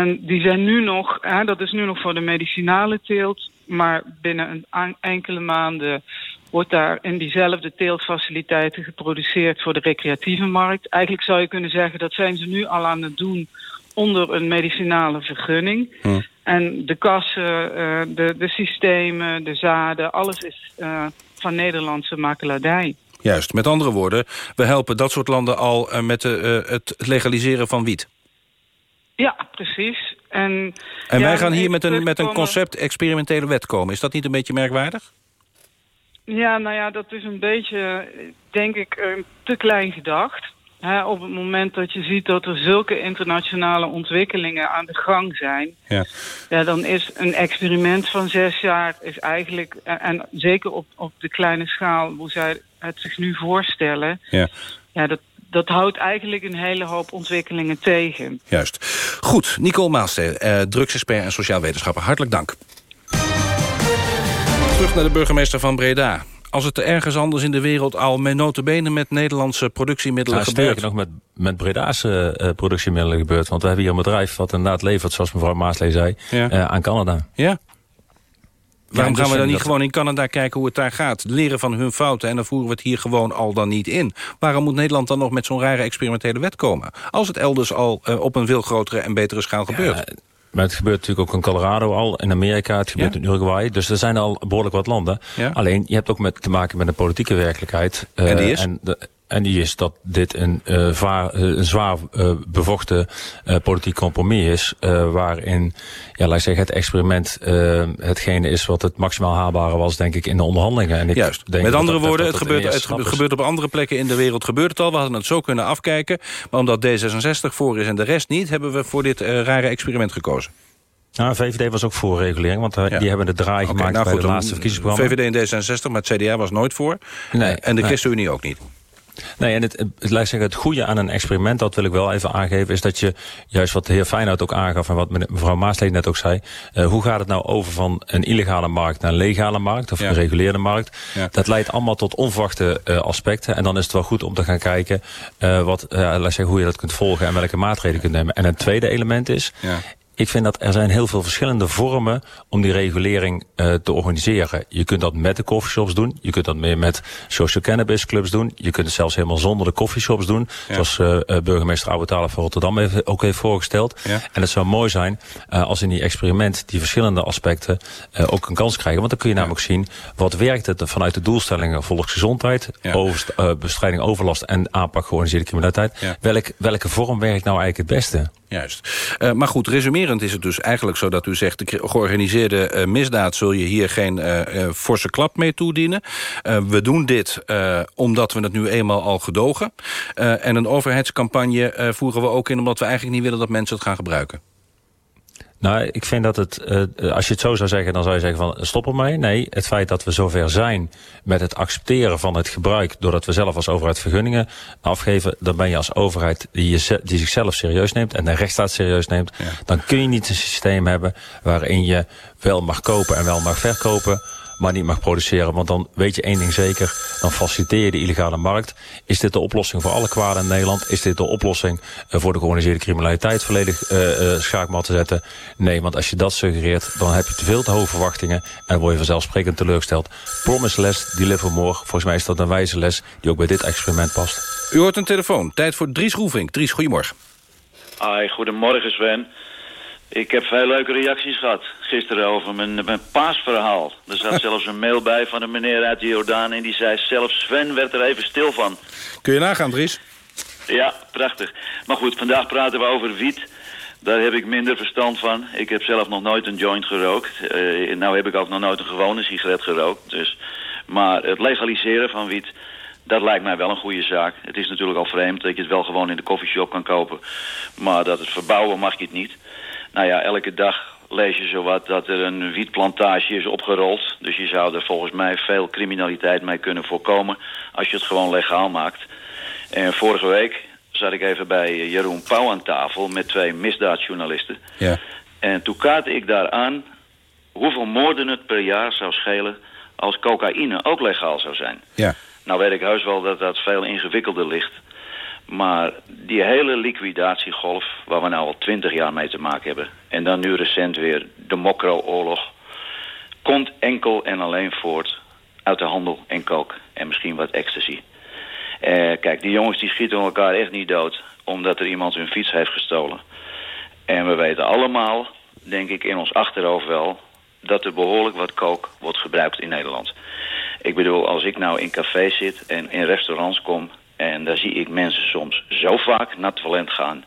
En die zijn nu nog... Hè, dat is nu nog voor de medicinale teelt. Maar binnen een enkele maanden wordt daar in diezelfde teeltfaciliteiten geproduceerd voor de recreatieve markt. Eigenlijk zou je kunnen zeggen dat zijn ze nu al aan het doen onder een medicinale vergunning. En de kassen, eh, de, de systemen, de zaden, alles is eh, van Nederlandse makelaardij. Juist, met andere woorden, we helpen dat soort landen al eh, met het legaliseren van wiet. Ja, precies. En, En ja, wij gaan hier met een, met een concept experimentele wet komen. Is dat niet een beetje merkwaardig? Ja, nou ja, dat is een beetje, denk ik, te klein gedacht. Op het moment dat je ziet dat er zulke internationale ontwikkelingen aan de gang zijn... Ja. Ja, dan is een experiment van zes jaar is eigenlijk... En, en zeker op, op de kleine schaal, hoe zij het zich nu voorstellen... Ja. Ja, dat, dat houdt eigenlijk een hele hoop ontwikkelingen tegen. Juist. Goed, Nicole Maalsteen, eh, drugsexpert en sociaal wetenschapper. Hartelijk dank. Terug naar de burgemeester van Breda. Als het ergens anders in de wereld al met notabene met Nederlandse productiemiddelen Nou, gebeurt... sterker nog met, met Bredaanse eh, productiemiddelen gebeurt. Want we hebben hier een bedrijf wat inderdaad levert, zoals mevrouw Maaslee zei, Ja. eh, aan Canada. Ja? Waarom gaan we dan niet gewoon in Canada kijken hoe het daar gaat? Leren van hun fouten en dan voeren we het hier gewoon al dan niet in. Waarom moet Nederland dan nog met zo'n rare experimentele wet komen? Als het elders al eh, op een veel grotere en betere schaal gebeurt. Maar het gebeurt natuurlijk ook in Colorado al, in Amerika, het gebeurt in Uruguay. Dus er zijn al behoorlijk wat landen. Ja. Alleen, je hebt ook met, te maken met een politieke werkelijkheid. eh, En die is? En, de- en die is dat dit een, eh, vaar, een zwaar eh, bevochten politiek compromis is. waarin, ja, laat ik zeggen, het experiment hetgene is wat het maximaal haalbare was, denk ik, in de onderhandelingen. En ik Juist. denk Met andere dat woorden, het gebeurt, het gebeurt op andere plekken in de wereld gebeurt het al. We hadden het zo kunnen afkijken. Maar omdat D66 voor is en de rest niet... hebben we voor dit rare experiment gekozen. Nou, VVD was ook voor regulering, want die hebben de draai gemaakt nou bij goed, de laatste verkiezingsprogramma. VVD en D66, maar het CDA was nooit voor. Nee, en de nee. ChristenUnie ook niet. Nee, en het, het, zeggen, het goede aan een experiment, dat wil ik wel even aangeven, is dat je, juist wat de heer Feyenoord ook aangaf en wat mevrouw Maasleed net ook zei, eh, hoe gaat het nou over van een illegale markt naar een legale markt of Ja. een gereguleerde markt? Ja. Dat leidt allemaal tot onverwachte eh, aspecten en dan is het wel goed om te gaan kijken eh, wat, laat ik zeggen, hoe je dat kunt volgen en welke maatregelen je kunt nemen. En een tweede element is, Ja. Ik vind dat er zijn heel veel verschillende vormen om die regulering eh, te organiseren. Je kunt dat met de coffeeshops doen. Je kunt dat meer met social cannabis clubs doen. Je kunt het zelfs helemaal zonder de coffeeshops doen. Ja. Zoals eh, burgemeester Ouwetalen van Rotterdam heeft, ook heeft voorgesteld. Ja. En het zou mooi zijn als in die experiment die verschillende aspecten ook een kans krijgen. Want dan kun je namelijk zien wat werkt het vanuit de doelstellingen volksgezondheid, eh, bestrijding overlast en aanpak georganiseerde criminaliteit. Welk, welke vorm werkt nou eigenlijk het beste? Juist. Eh, maar goed, resumerend is het dus eigenlijk zo dat u zegt... de georganiseerde eh, misdaad zul je hier geen eh, forse klap mee toedienen. We doen dit omdat we het nu eenmaal al gedogen. En een overheidscampagne voeren we ook in... omdat we eigenlijk niet willen dat mensen het gaan gebruiken. Nou, ik vind dat het, uh, als je het zo zou zeggen, dan zou je zeggen van stop ermee. Nee, het feit dat we zover zijn met het accepteren van het gebruik, doordat we zelf als overheid vergunningen afgeven, dan ben je als overheid die, je, die zichzelf serieus neemt en de rechtsstaat serieus neemt. Dan kun je niet een systeem hebben waarin je wel mag kopen en wel mag verkopen maar niet mag produceren. Want dan weet je één ding zeker, dan faciliteer je de illegale markt. Is dit de oplossing voor alle kwaden in Nederland? Is dit de oplossing uh, voor de georganiseerde criminaliteit volledig uh, uh, schaakmat te zetten? Nee, want als je dat suggereert, dan heb je te veel te hoge verwachtingen en word je vanzelfsprekend teleurgesteld. Promise less, deliver more. Volgens mij is dat een wijze les die ook bij dit experiment past. U hoort een telefoon. Tijd voor Dries Roelvink. Dries, goedemorgen. Hi, goedemorgen Sven. Ik heb veel leuke reacties gehad gisteren over mijn, mijn paasverhaal. Er zat zelfs een mail bij van een meneer uit de Jordaan... en die zei, zelfs Sven werd er even stil van. Kun je nagaan, Dries? Ja, prachtig. Maar goed, vandaag praten we over wiet. Daar heb ik minder verstand van. Ik heb zelf nog nooit een joint gerookt. Uh, nou heb ik ook nog nooit een gewone sigaret gerookt. Dus. Maar het legaliseren van wiet... Dat lijkt mij wel een goede zaak. Het is natuurlijk al vreemd dat je het wel gewoon in de koffieshop kan kopen. Maar dat het verbouwen mag je het niet. Nou ja, elke dag lees je zowat dat er een wietplantage is opgerold. Dus je zou er volgens mij veel criminaliteit mee kunnen voorkomen als je het gewoon legaal maakt. En vorige week zat ik even bij Jeroen Pauw aan tafel met twee misdaadjournalisten. Ja. En toen kaartte ik daar aan hoeveel moorden het per jaar zou schelen als cocaïne ook legaal zou zijn. Ja. Nou weet ik heus wel dat dat veel ingewikkelder ligt. Maar die hele liquidatiegolf, waar we nou al twintig jaar mee te maken hebben... en dan nu recent weer de Mokro-oorlog... komt enkel en alleen voort uit de handel en kook en misschien wat ecstasy. Eh, kijk, die jongens die schieten elkaar echt niet dood... omdat er iemand hun fiets heeft gestolen. En we weten allemaal, denk ik in ons achterhoofd wel... dat er behoorlijk wat kook wordt gebruikt in Nederland. Ik bedoel, als ik nou in cafés zit en in restaurants kom... En daar zie ik mensen soms zo vaak naar het toilet gaan...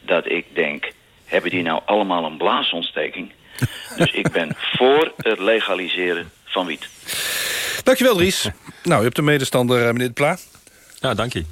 dat ik denk, hebben die nou allemaal een blaasontsteking? dus ik ben voor het legaliseren van wiet. Dankjewel, Dries. nou, u hebt een medestander, eh, meneer De Pla. Ja, dank je.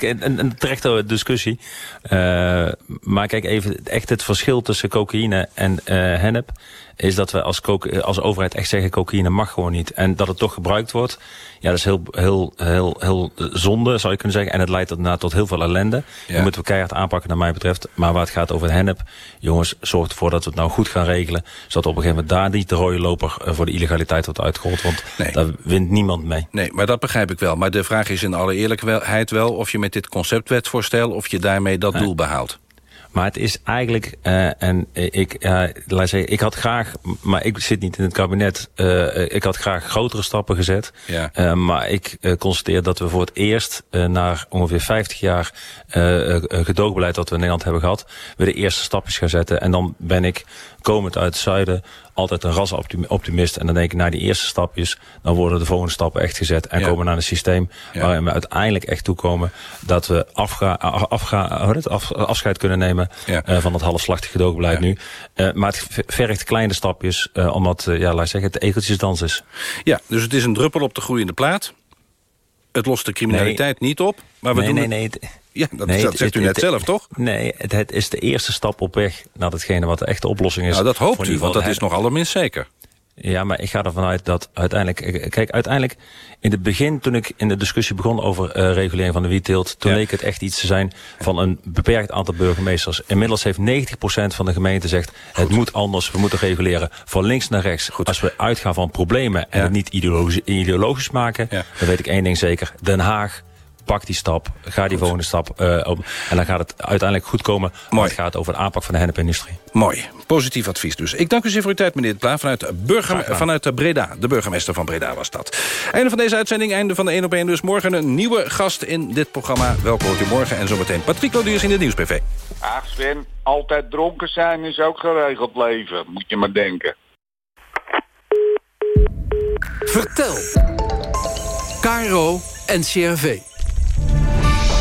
een, een terechte discussie. Uh, maar kijk even, echt het verschil tussen cocaïne en uh, hennep is dat we als, als overheid echt zeggen cocaïne mag gewoon niet. En dat het toch gebruikt wordt, ja, dat is heel, heel, heel, heel zonde, zou je kunnen zeggen. En het leidt daarna tot heel veel ellende. Ja. Dat moeten we keihard aanpakken, naar mij betreft. Maar waar het gaat over hennep, jongens, zorg ervoor dat we het nou goed gaan regelen. Zodat op een gegeven moment daar niet de rode loper eh, voor de illegaliteit wordt uitgerold. Want nee. daar wint niemand mee. Nee, maar dat begrijp ik wel. Maar de vraag is in alle eerlijkheid wel of je met dit conceptwetsvoorstel, of je daarmee dat doel behaalt. Maar het is eigenlijk, uh, en ik, uh, laat zeggen, ik had graag, maar ik zit niet in het kabinet, uh, ik had graag grotere stappen gezet. Ja. maar ik constateer dat we voor het eerst na ongeveer 50 jaar gedoogbeleid dat we in Nederland hebben gehad, we de eerste stapjes gaan zetten. En dan ben ik komend uit het zuiden altijd een rasoptimist. En dan denk ik, naar die eerste stapjes, dan worden de volgende stappen echt gezet. En komen we naar een systeem ja. waarin we uiteindelijk echt toekomen dat we afga, afga, af, afscheid kunnen nemen ja. uh, van het halfslachtig gedoogbeleid nu. Uh, maar het vergt kleine stapjes, uh, omdat, ja, laat ik zeggen, het egeltjesdans is. Ja, dus het is een druppel op de groeiende plaat. Het lost de criminaliteit nee. niet op. Maar we nee, doen nee, nee. Ja, dat, nee, dat zegt het, u net het, zelf, toch? Nee, het, het, is de eerste stap op weg naar datgene wat de echte oplossing is. Nou, dat hoopt u, want dat is nog allerminst zeker. Ja, maar ik ga ervan uit dat uiteindelijk... Kijk, uiteindelijk, in het begin, toen ik in de discussie begon over uh, regulering van de wietteelt... toen ja. leek het echt iets te zijn van een beperkt aantal burgemeesters. Inmiddels heeft 90% van de gemeente zegt... Goed. het moet anders, we moeten reguleren van links naar rechts. Goed. Als we uitgaan van problemen en ja. het niet ideologisch, ideologisch maken... Ja. dan weet ik één ding zeker. Den Haag pak die stap, ga die goed. volgende stap uh, op. En dan gaat het uiteindelijk goed komen. Mooi. Het gaat over de aanpak van de hennepindustrie. Mooi. Positief advies dus. Ik dank u zeer voor uw tijd, meneer De Pla. Vanuit, burger, vanuit Breda. De burgemeester van Breda was dat. Einde van deze uitzending, einde van de 1 op 1. Dus morgen een nieuwe gast in dit programma. Welkom hoort u morgen. En zometeen Patrick Lodiers in de Nieuws-PV. Ach Sven, altijd dronken zijn is ook geregeld leven. Moet je maar denken. Vertel. Caro en CRV.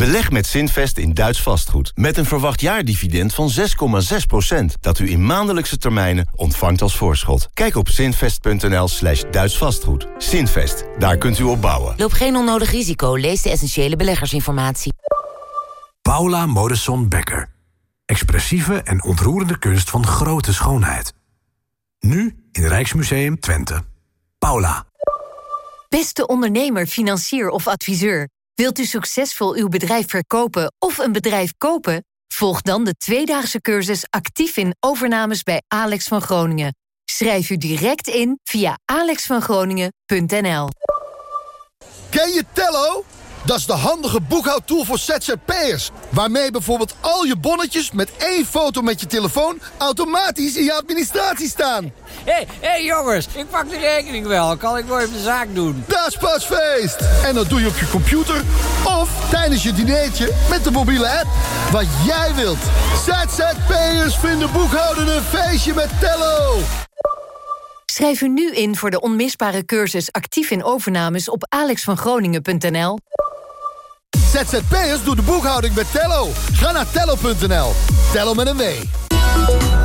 Beleg met Zinvest in Duits vastgoed. Met een verwacht jaardividend van 6,6%. Dat u in maandelijkse termijnen ontvangt als voorschot. Kijk op zinvest.nl slash Duits vastgoed. Zinvest, daar kunt u op bouwen. Loop geen onnodig risico. Lees de essentiële beleggersinformatie. Paula Modesson Becker. Expressieve en ontroerende kunst van grote schoonheid. Nu in Rijksmuseum Twente. Paula. Beste ondernemer, financier of adviseur. Wilt u succesvol uw bedrijf verkopen of een bedrijf kopen? Volg dan de tweedaagse cursus actief in overnames bij Alex van Groningen. Schrijf u direct in via alexvangroningen.nl. Ken je Tello? Dat is de handige boekhoudtool voor ZZP'ers. Waarmee bijvoorbeeld al je bonnetjes met één foto met je telefoon... automatisch in je administratie staan. Hé, hey, hey jongens, ik pak de rekening wel. Kan ik mooi mijn zaak doen? Dat is pas feest. En dat doe je op je computer of tijdens je dinertje met de mobiele app. Wat jij wilt. ZZP'ers vinden boekhouden een feestje met Tello. Schrijf u nu in voor de onmisbare cursus actief in overnames op alexvangroningen.nl. ZZP'ers doet de boekhouding met Tello. Ga naar tello.nl. Tello met een W.